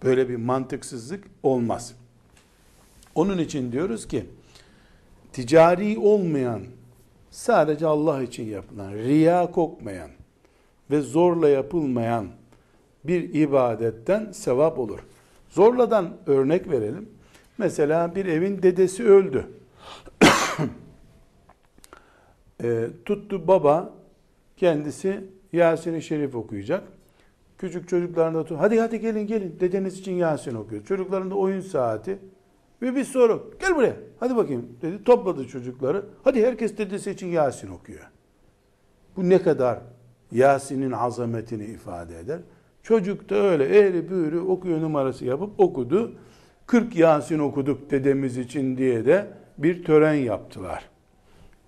Böyle bir mantıksızlık olmaz. Onun için diyoruz ki ticari olmayan, sadece Allah için yapılan, riya kokmayan ve zorla yapılmayan bir ibadetten sevap olur. Zorladan örnek verelim. Mesela bir evin dedesi öldü. e, tuttu baba kendisi Yasin-i Şerif okuyacak. Küçük çocuklarına da hadi hadi gelin gelin dedeniz için Yasin okuyor. Çocukların da oyun saati. Ve bir soru gel buraya hadi bakayım dedi. Topladı çocukları. Hadi herkes dedesi için Yasin okuyor. Bu ne kadar Yasin'in azametini ifade eder. Çocuk da öyle eğri büğrü okuyor numarası yapıp okudu. 40 Yasin okuduk dedemiz için diye de bir tören yaptılar.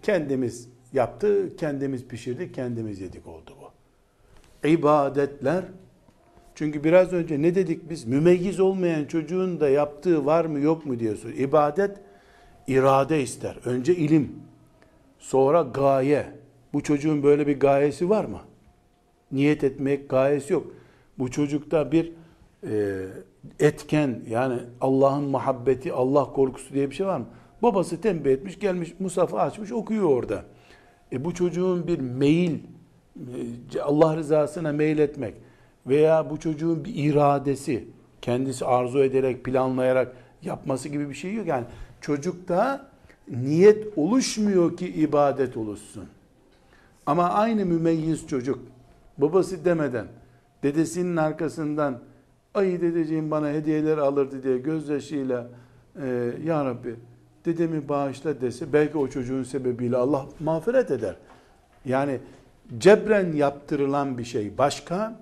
Kendimiz yaptı, kendimiz pişirdik, kendimiz yedik oldu bu. İbadetler çünkü biraz önce ne dedik biz? Mümeyyiz olmayan çocuğun da yaptığı var mı yok mu diye soruyor. İbadet irade ister. Önce ilim, sonra gaye. Bu çocuğun böyle bir gayesi var mı? Niyet etmek gayesi yok. Bu çocukta bir e, etken yani Allah'ın muhabbeti, Allah korkusu diye bir şey var mı? Babası tembih etmiş, gelmiş Musaf'ı açmış, okuyor orada. E bu çocuğun bir meyil, e, Allah rızasına meyil etmek veya bu çocuğun bir iradesi, kendisi arzu ederek, planlayarak yapması gibi bir şey yok. Yani çocukta niyet oluşmuyor ki ibadet oluşsun. Ama aynı mümeyyiz çocuk, babası demeden, dedesinin arkasından, ay dedeciğim bana hediyeler alırdı diye gözyaşıyla, e, Ya Rabbi dedemi bağışla dese belki o çocuğun sebebiyle Allah mağfiret eder. Yani cebren yaptırılan bir şey başka,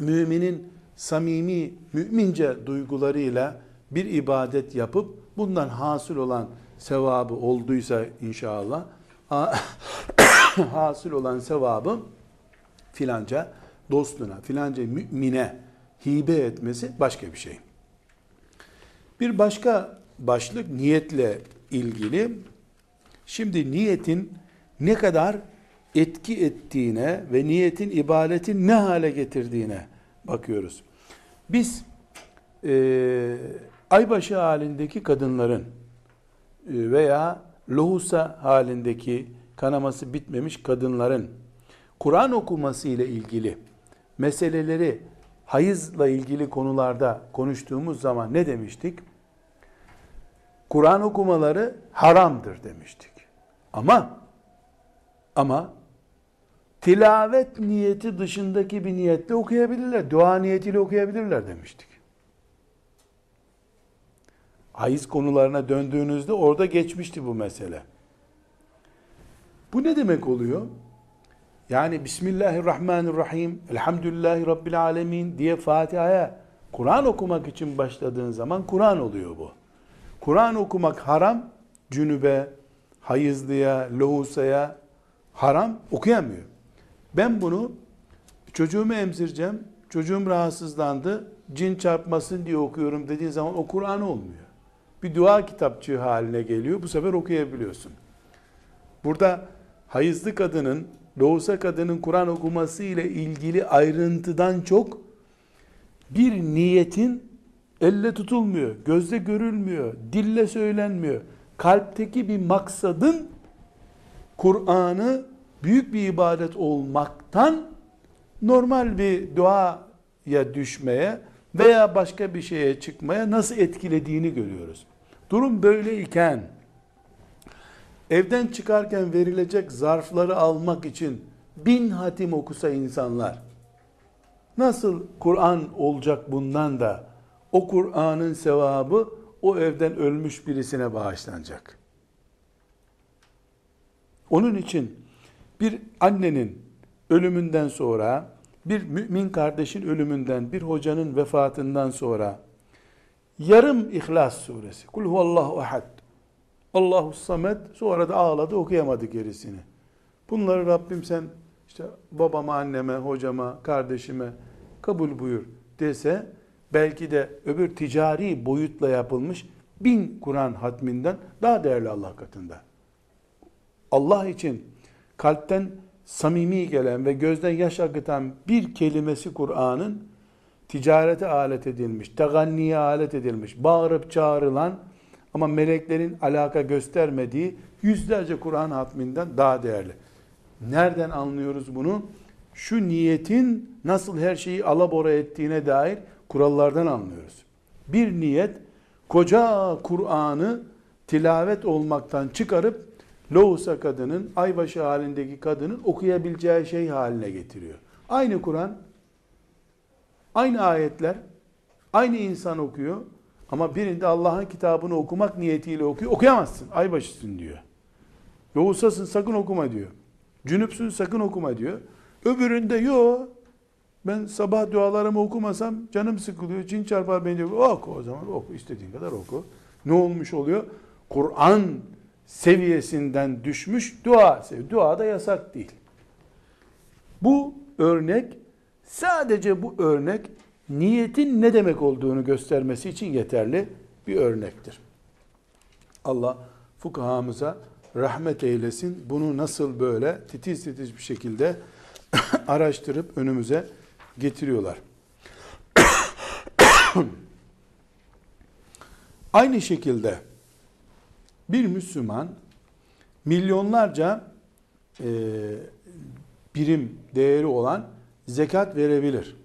müminin samimi, mümince duygularıyla bir ibadet yapıp bundan hasıl olan sevabı olduysa inşallah hasıl olan sevabı filanca dostuna, filanca mümine hibe etmesi başka bir şey. Bir başka başlık niyetle ilgili. Şimdi niyetin ne kadar etki ettiğine ve niyetin ibadetin ne hale getirdiğine bakıyoruz. Biz e, aybaşı halindeki kadınların e, veya lohusa halindeki kanaması bitmemiş kadınların Kur'an okuması ile ilgili meseleleri hayızla ilgili konularda konuştuğumuz zaman ne demiştik? Kur'an okumaları haramdır demiştik. Ama ama tilavet niyeti dışındaki bir niyetle okuyabilirler. Dua niyetiyle okuyabilirler demiştik. Hayız konularına döndüğünüzde orada geçmişti bu mesele. Bu ne demek oluyor? Yani Bismillahirrahmanirrahim, Elhamdülillahi Rabbil Alemin diye Fatiha'ya Kur'an okumak için başladığın zaman Kur'an oluyor bu. Kur'an okumak haram, cünübe, hayızlıya, lohusaya haram okuyamıyor. Ben bunu çocuğumu emzireceğim, çocuğum rahatsızlandı, cin çarpmasın diye okuyorum dediğin zaman o Kur'an olmuyor. Bir dua kitapçığı haline geliyor, bu sefer okuyabiliyorsun. Burada hayızlı kadının, lohusa kadının Kur'an okuması ile ilgili ayrıntıdan çok bir niyetin elle tutulmuyor, gözle görülmüyor, dille söylenmiyor. Kalpteki bir maksadın Kur'an'ı büyük bir ibadet olmaktan normal bir duaya düşmeye veya başka bir şeye çıkmaya nasıl etkilediğini görüyoruz. Durum böyleyken evden çıkarken verilecek zarfları almak için bin hatim okusa insanlar Nasıl Kur'an olacak bundan da o Kur'an'ın sevabı o evden ölmüş birisine bağışlanacak. Onun için bir annenin ölümünden sonra, bir mümin kardeşin ölümünden, bir hocanın vefatından sonra yarım İhlas suresi. Kul huvallahu ahad. Allahu samet. Sonra da ağladı okuyamadı gerisini. Bunları Rabbim sen işte babama, anneme, hocama, kardeşime kabul buyur dese belki de öbür ticari boyutla yapılmış bin Kur'an hatminden daha değerli Allah katında. Allah için kalpten samimi gelen ve gözden yaş akıtan bir kelimesi Kur'an'ın ticarete alet edilmiş, teganniye alet edilmiş, bağırıp çağrılan ama meleklerin alaka göstermediği yüzlerce Kur'an hatminden daha değerli. Nereden anlıyoruz bunu? Şu niyetin nasıl her şeyi alabora ettiğine dair kurallardan anlıyoruz. Bir niyet koca Kur'an'ı tilavet olmaktan çıkarıp Loğusa kadının, aybaşı halindeki kadının okuyabileceği şey haline getiriyor. Aynı Kur'an, aynı ayetler, aynı insan okuyor ama birinde Allah'ın kitabını okumak niyetiyle okuyor. Okuyamazsın, aybaşısın diyor. Loğusasın sakın okuma diyor. Cünüpsün sakın okuma diyor. Öbüründe yok. Ben sabah dualarımı okumasam canım sıkılıyor. Cin çarpar beni diyor. Oku o zaman oku. istediğin kadar oku. Ne olmuş oluyor? Kur'an seviyesinden düşmüş dua. Dua da yasak değil. Bu örnek sadece bu örnek niyetin ne demek olduğunu göstermesi için yeterli bir örnektir. Allah fukahamıza rahmet eylesin. Bunu nasıl böyle titiz titiz bir şekilde araştırıp önümüze getiriyorlar. Aynı şekilde bir Müslüman milyonlarca e, birim değeri olan zekat verebilir.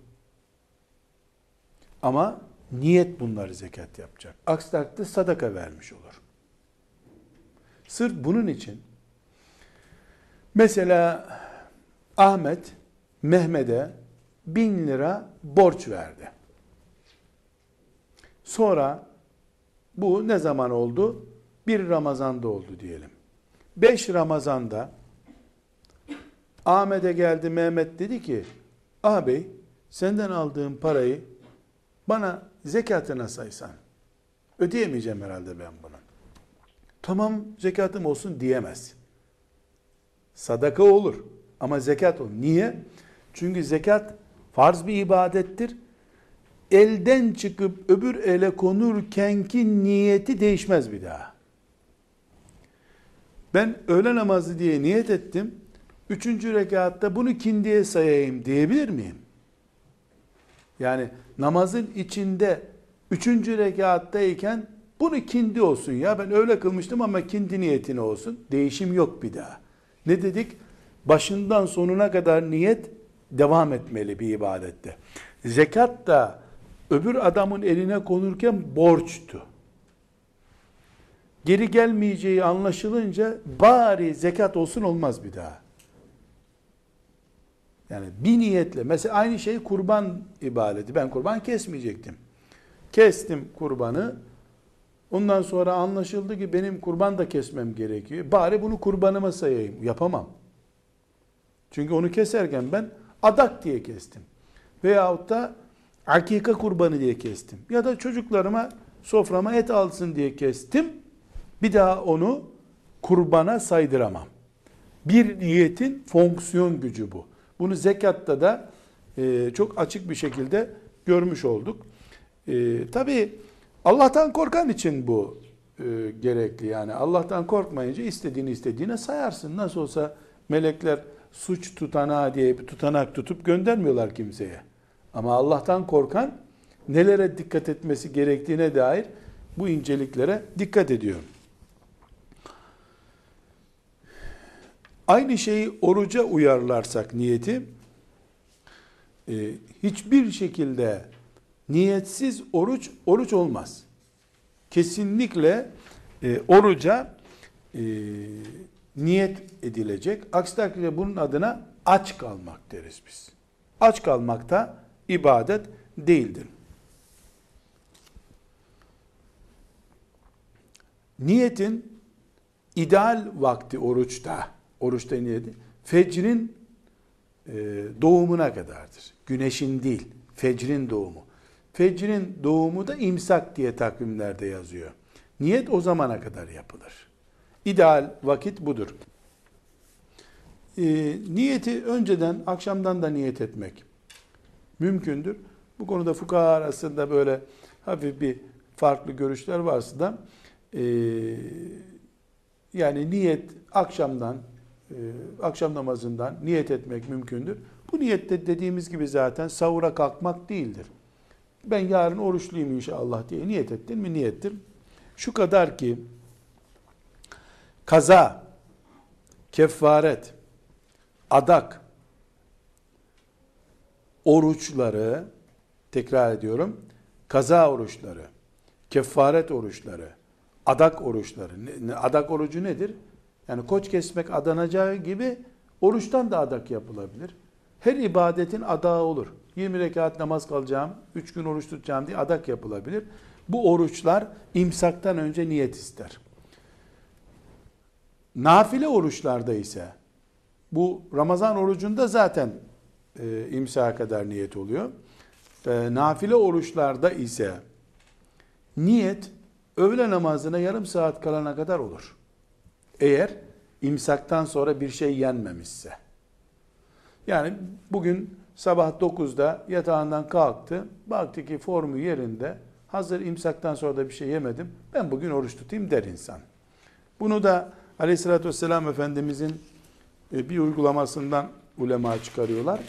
Ama niyet bunları zekat yapacak. Aksi takdirde sadaka vermiş olur. Sırf bunun için mesela Ahmet Mehmet'e bin lira borç verdi. Sonra bu ne zaman oldu? Bir Ramazan'da oldu diyelim. Beş Ramazan'da Ahmet'e geldi Mehmet dedi ki ağabey senden aldığım parayı bana zekatına saysan ödeyemeyeceğim herhalde ben bunu. Tamam zekatım olsun diyemez. Sadaka olur ama zekat olur. Niye? Çünkü zekat farz bir ibadettir. Elden çıkıp öbür ele konurkenki niyeti değişmez bir daha. Ben öğle namazı diye niyet ettim. Üçüncü rekatta bunu kindiye sayayım diyebilir miyim? Yani namazın içinde üçüncü rekattayken bunu kindi olsun ya ben öyle kılmıştım ama kindi niyetine olsun. Değişim yok bir daha. Ne dedik? Başından sonuna kadar niyet devam etmeli bir ibadette. Zekat da öbür adamın eline konurken borçtu. Geri gelmeyeceği anlaşılınca bari zekat olsun olmaz bir daha. Yani bir niyetle mesela aynı şey kurban ibadeti. Ben kurban kesmeyecektim. Kestim kurbanı. Ondan sonra anlaşıldı ki benim kurban da kesmem gerekiyor. Bari bunu kurbanıma sayayım. Yapamam. Çünkü onu keserken ben adak diye kestim. Veyahut da akika kurbanı diye kestim. Ya da çocuklarıma soframa et alsın diye kestim. Bir daha onu kurbana saydıramam. Bir niyetin fonksiyon gücü bu. Bunu zekatta da e, çok açık bir şekilde görmüş olduk. E, Tabi Allah'tan korkan için bu e, gerekli. Yani Allah'tan korkmayınca istediğini istediğine sayarsın. Nasıl olsa melekler suç tutanağı diye bir tutanak tutup göndermiyorlar kimseye. Ama Allah'tan korkan nelere dikkat etmesi gerektiğine dair bu inceliklere dikkat ediyor. Aynı şeyi oruca uyarlarsak niyeti, e, hiçbir şekilde niyetsiz oruç oruç olmaz. Kesinlikle e, oruca e, niyet edilecek. Aksi takdirde bunun adına aç kalmak deriz biz. Aç kalmakta ibadet değildir. Niyetin ideal vakti oruçta, oruçta niyeti, fecrin e, doğumuna kadardır. Güneşin değil, fecrin doğumu. Fecrin doğumu da imsak diye takvimlerde yazıyor. Niyet o zamana kadar yapılır. İdeal vakit budur. E, niyeti önceden, akşamdan da niyet etmek mümkündür. Bu konuda fukaha arasında böyle hafif bir farklı görüşler varsa da e, yani niyet akşamdan, e, akşam namazından niyet etmek mümkündür. Bu niyette dediğimiz gibi zaten sahura kalkmak değildir. Ben yarın oruçluyum inşallah diye niyet ettin mi niyettir. Şu kadar ki kaza, kefaret, adak, oruçları, tekrar ediyorum, kaza oruçları, kefaret oruçları, adak oruçları. Adak orucu nedir? Yani koç kesmek adanacağı gibi oruçtan da adak yapılabilir. Her ibadetin adağı olur. 20 rekat namaz kalacağım, 3 gün oruç tutacağım diye adak yapılabilir. Bu oruçlar imsaktan önce niyet ister. Nafile oruçlarda ise bu Ramazan orucunda zaten e, imsaha kadar niyet oluyor. E, nafile oruçlarda ise niyet öğle namazına yarım saat kalana kadar olur. Eğer imsaktan sonra bir şey yenmemişse. Yani bugün sabah 9'da yatağından kalktı. Baktı ki formu yerinde. Hazır imsaktan sonra da bir şey yemedim. Ben bugün oruç tutayım der insan. Bunu da aleyhissalatü vesselam Efendimizin e, bir uygulamasından ulema çıkarıyorlar.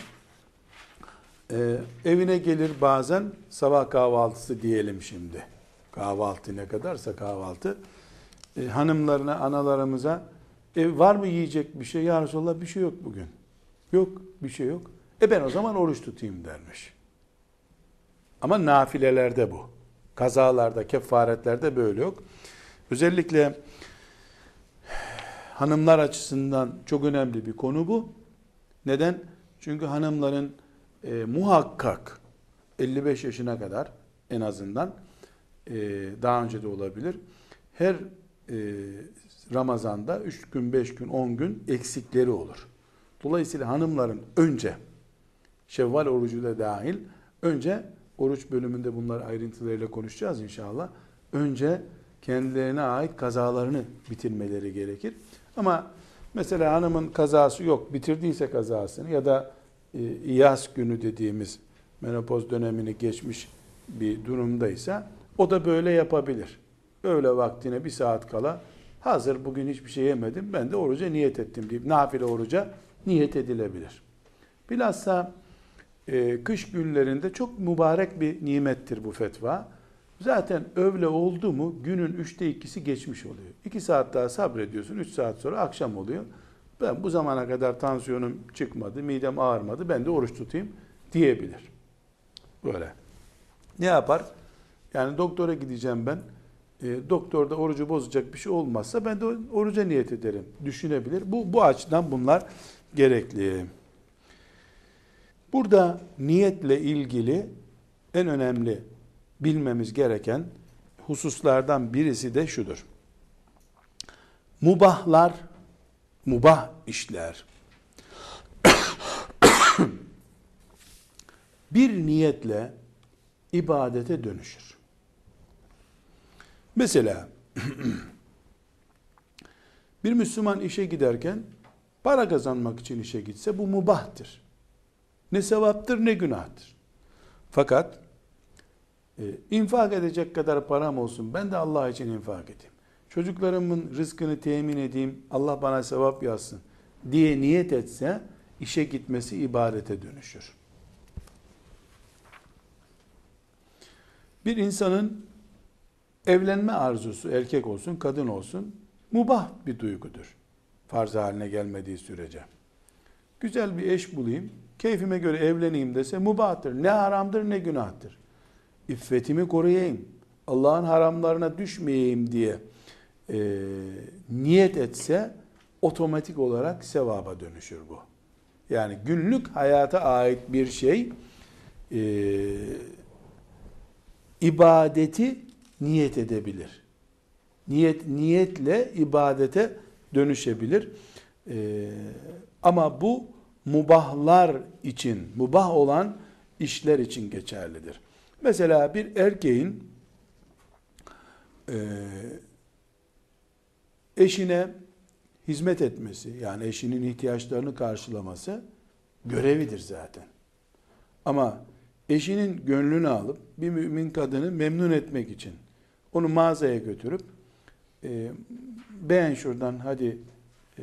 Ee, evine gelir bazen sabah kahvaltısı diyelim şimdi. Kahvaltı ne kadarsa kahvaltı. Ee, hanımlarına, analarımıza e, var mı yiyecek bir şey? Ya Resulallah bir şey yok bugün. Yok bir şey yok. E ben o zaman oruç tutayım dermiş. Ama nafilelerde bu. Kazalarda, kefaretlerde böyle yok. Özellikle hanımlar açısından çok önemli bir konu bu. Neden? Çünkü hanımların e, muhakkak 55 yaşına kadar en azından e, daha önce de olabilir. Her e, Ramazan'da 3 gün, 5 gün, 10 gün eksikleri olur. Dolayısıyla hanımların önce Şevval orucu da dahil önce oruç bölümünde bunlar ayrıntılarıyla konuşacağız inşallah. Önce kendilerine ait kazalarını bitirmeleri gerekir. Ama mesela hanımın kazası yok, bitirdiyse kazasını ya da e, İyas günü dediğimiz menopoz dönemini geçmiş bir durumdaysa o da böyle yapabilir. Öyle vaktine bir saat kala hazır bugün hiçbir şey yemedim ben de oruca niyet ettim deyip nafile oruca niyet edilebilir. Bilhassa e, kış günlerinde çok mübarek bir nimettir bu fetva. Zaten öğle oldu mu günün üçte ikisi geçmiş oluyor. İki saat daha sabrediyorsun. Üç saat sonra akşam oluyor. Ben bu zamana kadar tansiyonum çıkmadı, midem ağırmadı, ben de oruç tutayım diyebilir. Böyle. Ne yapar? Yani doktora gideceğim ben. E, doktorda orucu bozacak bir şey olmazsa ben de oruca niyet ederim. Düşünebilir. Bu, bu açıdan bunlar gerekli. Burada niyetle ilgili en önemli bilmemiz gereken hususlardan birisi de şudur. Mubahlar mubah işler. bir niyetle ibadete dönüşür. Mesela bir Müslüman işe giderken para kazanmak için işe gitse bu mubahtır. Ne sevaptır ne günahtır. Fakat e, infak edecek kadar param olsun ben de Allah için infak edeyim çocuklarımın rızkını temin edeyim, Allah bana sevap yazsın diye niyet etse işe gitmesi ibadete dönüşür. Bir insanın evlenme arzusu erkek olsun kadın olsun mubah bir duygudur. Farz haline gelmediği sürece. Güzel bir eş bulayım, keyfime göre evleneyim dese mubahtır. Ne haramdır ne günahtır. İffetimi koruyayım, Allah'ın haramlarına düşmeyeyim diye e, niyet etse otomatik olarak sevaba dönüşür bu. Yani günlük hayata ait bir şey e, ibadeti niyet edebilir. Niyet niyetle ibadete dönüşebilir. E, ama bu mubahlar için, mubah olan işler için geçerlidir. Mesela bir erkeğin e, eşine hizmet etmesi, yani eşinin ihtiyaçlarını karşılaması görevidir zaten. Ama eşinin gönlünü alıp bir mümin kadını memnun etmek için onu mağazaya götürüp e, beğen şuradan hadi e,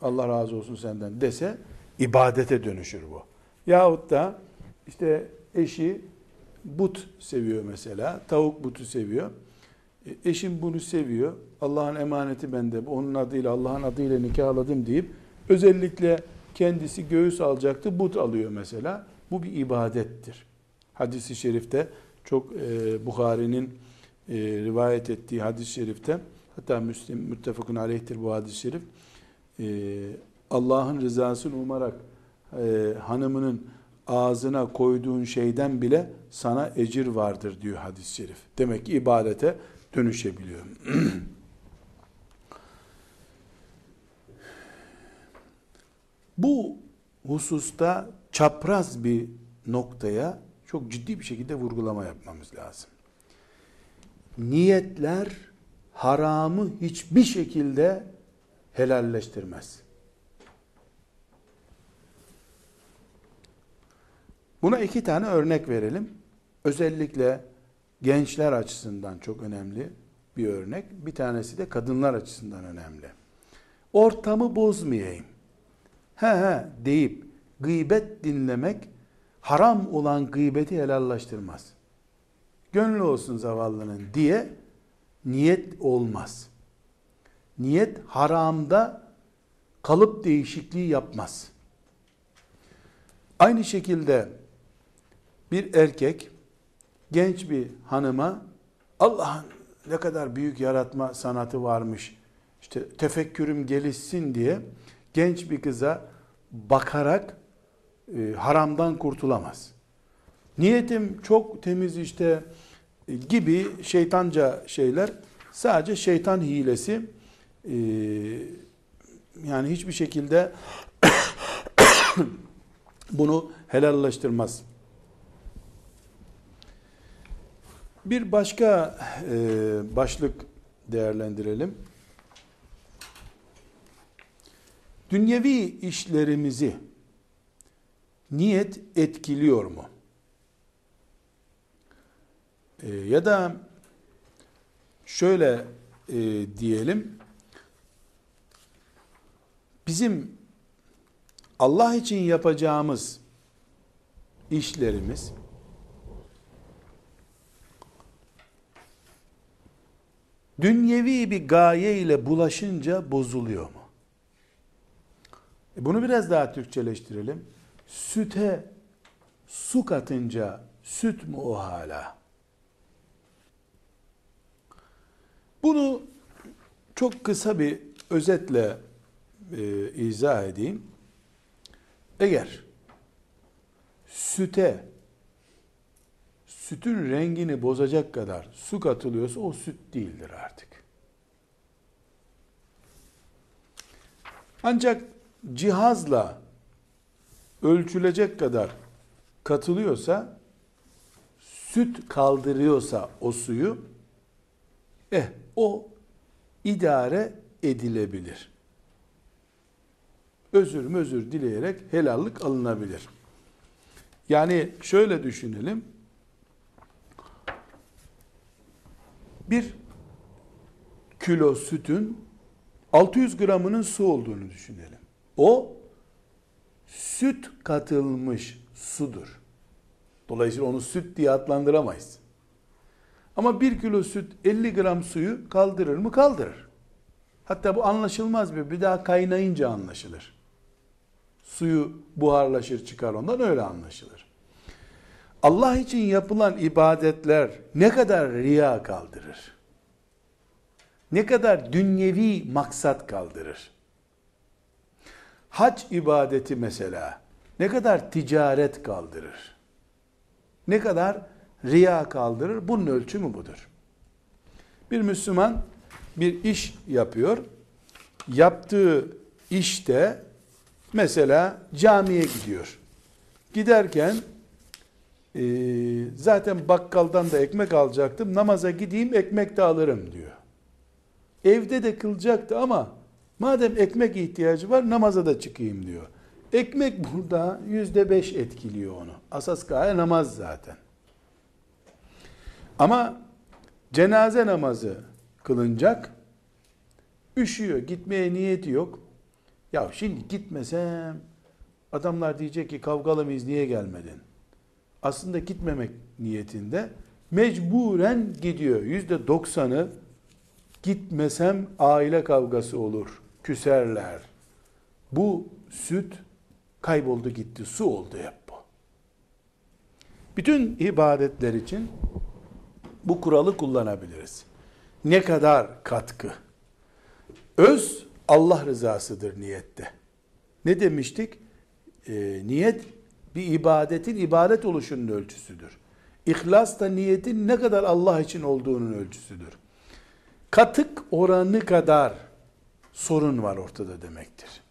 Allah razı olsun senden dese ibadete dönüşür bu. Yahut da işte eşi but seviyor mesela, tavuk butu seviyor. E, eşim bunu seviyor. Allah'ın emaneti bende. Onun adıyla Allah'ın adıyla nikahladım deyip özellikle kendisi göğüs alacaktı. But alıyor mesela. Bu bir ibadettir. Hadis-i şerifte çok e, Bukhari'nin e, rivayet ettiği hadis-i şerifte hatta Müslim müttefakun aleyhtir bu hadis-i şerif. E, Allah'ın rızasını umarak e, hanımının ağzına koyduğun şeyden bile sana ecir vardır diyor hadis-i şerif. Demek ki ibadete dönüşebiliyor. Bu hususta çapraz bir noktaya çok ciddi bir şekilde vurgulama yapmamız lazım. Niyetler haramı hiçbir şekilde helalleştirmez. Buna iki tane örnek verelim. Özellikle gençler açısından çok önemli bir örnek. Bir tanesi de kadınlar açısından önemli. Ortamı bozmayayım. He he deyip gıybet dinlemek haram olan gıybeti helallaştırmaz. Gönlü olsun zavallının diye niyet olmaz. Niyet haramda kalıp değişikliği yapmaz. Aynı şekilde bir erkek genç bir hanıma Allah'ın ne kadar büyük yaratma sanatı varmış. İşte tefekkürüm gelişsin diye genç bir kıza bakarak e, haramdan kurtulamaz. Niyetim çok temiz işte gibi şeytanca şeyler sadece şeytan hilesi e, yani hiçbir şekilde bunu helallaştırmaz. Bir başka e, başlık değerlendirelim. Dünyevi işlerimizi niyet etkiliyor mu? E, ya da şöyle e, diyelim, bizim Allah için yapacağımız işlerimiz dünyevi bir gaye ile bulaşınca bozuluyor mu? E bunu biraz daha Türkçeleştirelim. Süte su katınca süt mü o hala? Bunu çok kısa bir özetle e, izah edeyim. Eğer süte sütün rengini bozacak kadar su katılıyorsa o süt değildir artık. Ancak cihazla ölçülecek kadar katılıyorsa süt kaldırıyorsa o suyu eh o idare edilebilir. Özür özür dileyerek helallik alınabilir. Yani şöyle düşünelim. bir kilo sütün 600 gramının su olduğunu düşünelim. O süt katılmış sudur. Dolayısıyla onu süt diye adlandıramayız. Ama bir kilo süt 50 gram suyu kaldırır mı? Kaldırır. Hatta bu anlaşılmaz bir. Bir daha kaynayınca anlaşılır. Suyu buharlaşır çıkar ondan öyle anlaşılır. Allah için yapılan ibadetler ne kadar riya kaldırır? Ne kadar dünyevi maksat kaldırır? Hac ibadeti mesela ne kadar ticaret kaldırır? Ne kadar riya kaldırır? Bunun ölçümü budur. Bir Müslüman bir iş yapıyor. Yaptığı işte mesela camiye gidiyor. Giderken e, zaten bakkaldan da ekmek alacaktım. Namaza gideyim ekmek de alırım diyor. Evde de kılacaktı ama madem ekmek ihtiyacı var namaza da çıkayım diyor. Ekmek burada yüzde beş etkiliyor onu. Asas gaye namaz zaten. Ama cenaze namazı kılınacak. Üşüyor, gitmeye niyeti yok. Ya şimdi gitmesem adamlar diyecek ki kavgalı mıyız niye gelmedin? Aslında gitmemek niyetinde mecburen gidiyor. Yüzde doksanı gitmesem aile kavgası olur, küserler. Bu süt kayboldu gitti, su oldu hep bu. Bütün ibadetler için bu kuralı kullanabiliriz. Ne kadar katkı? Öz Allah rızasıdır niyette. Ne demiştik? Ee, niyet bir ibadetin ibadet oluşunun ölçüsüdür. İhlas da niyetin ne kadar Allah için olduğunun ölçüsüdür. Katık oranı kadar sorun var ortada demektir.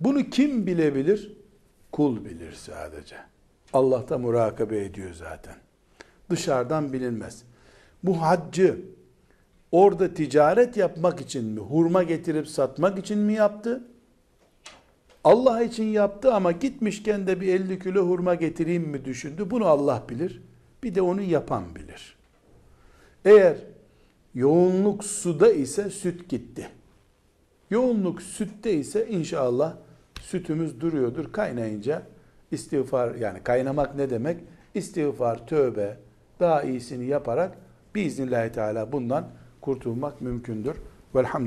Bunu kim bilebilir? Kul bilir sadece. Allah da murakabe ediyor zaten. Dışarıdan bilinmez. Bu haccı orada ticaret yapmak için mi, hurma getirip satmak için mi yaptı? Allah için yaptı ama gitmişken de bir 50 kilo hurma getireyim mi düşündü. Bunu Allah bilir. Bir de onu yapan bilir. Eğer yoğunluk suda ise süt gitti. Yoğunluk sütte ise inşallah sütümüz duruyordur. Kaynayınca istiğfar yani kaynamak ne demek? İstiğfar, tövbe, daha iyisini yaparak biiznillahü teala bundan kurtulmak mümkündür. Velhamdülillah.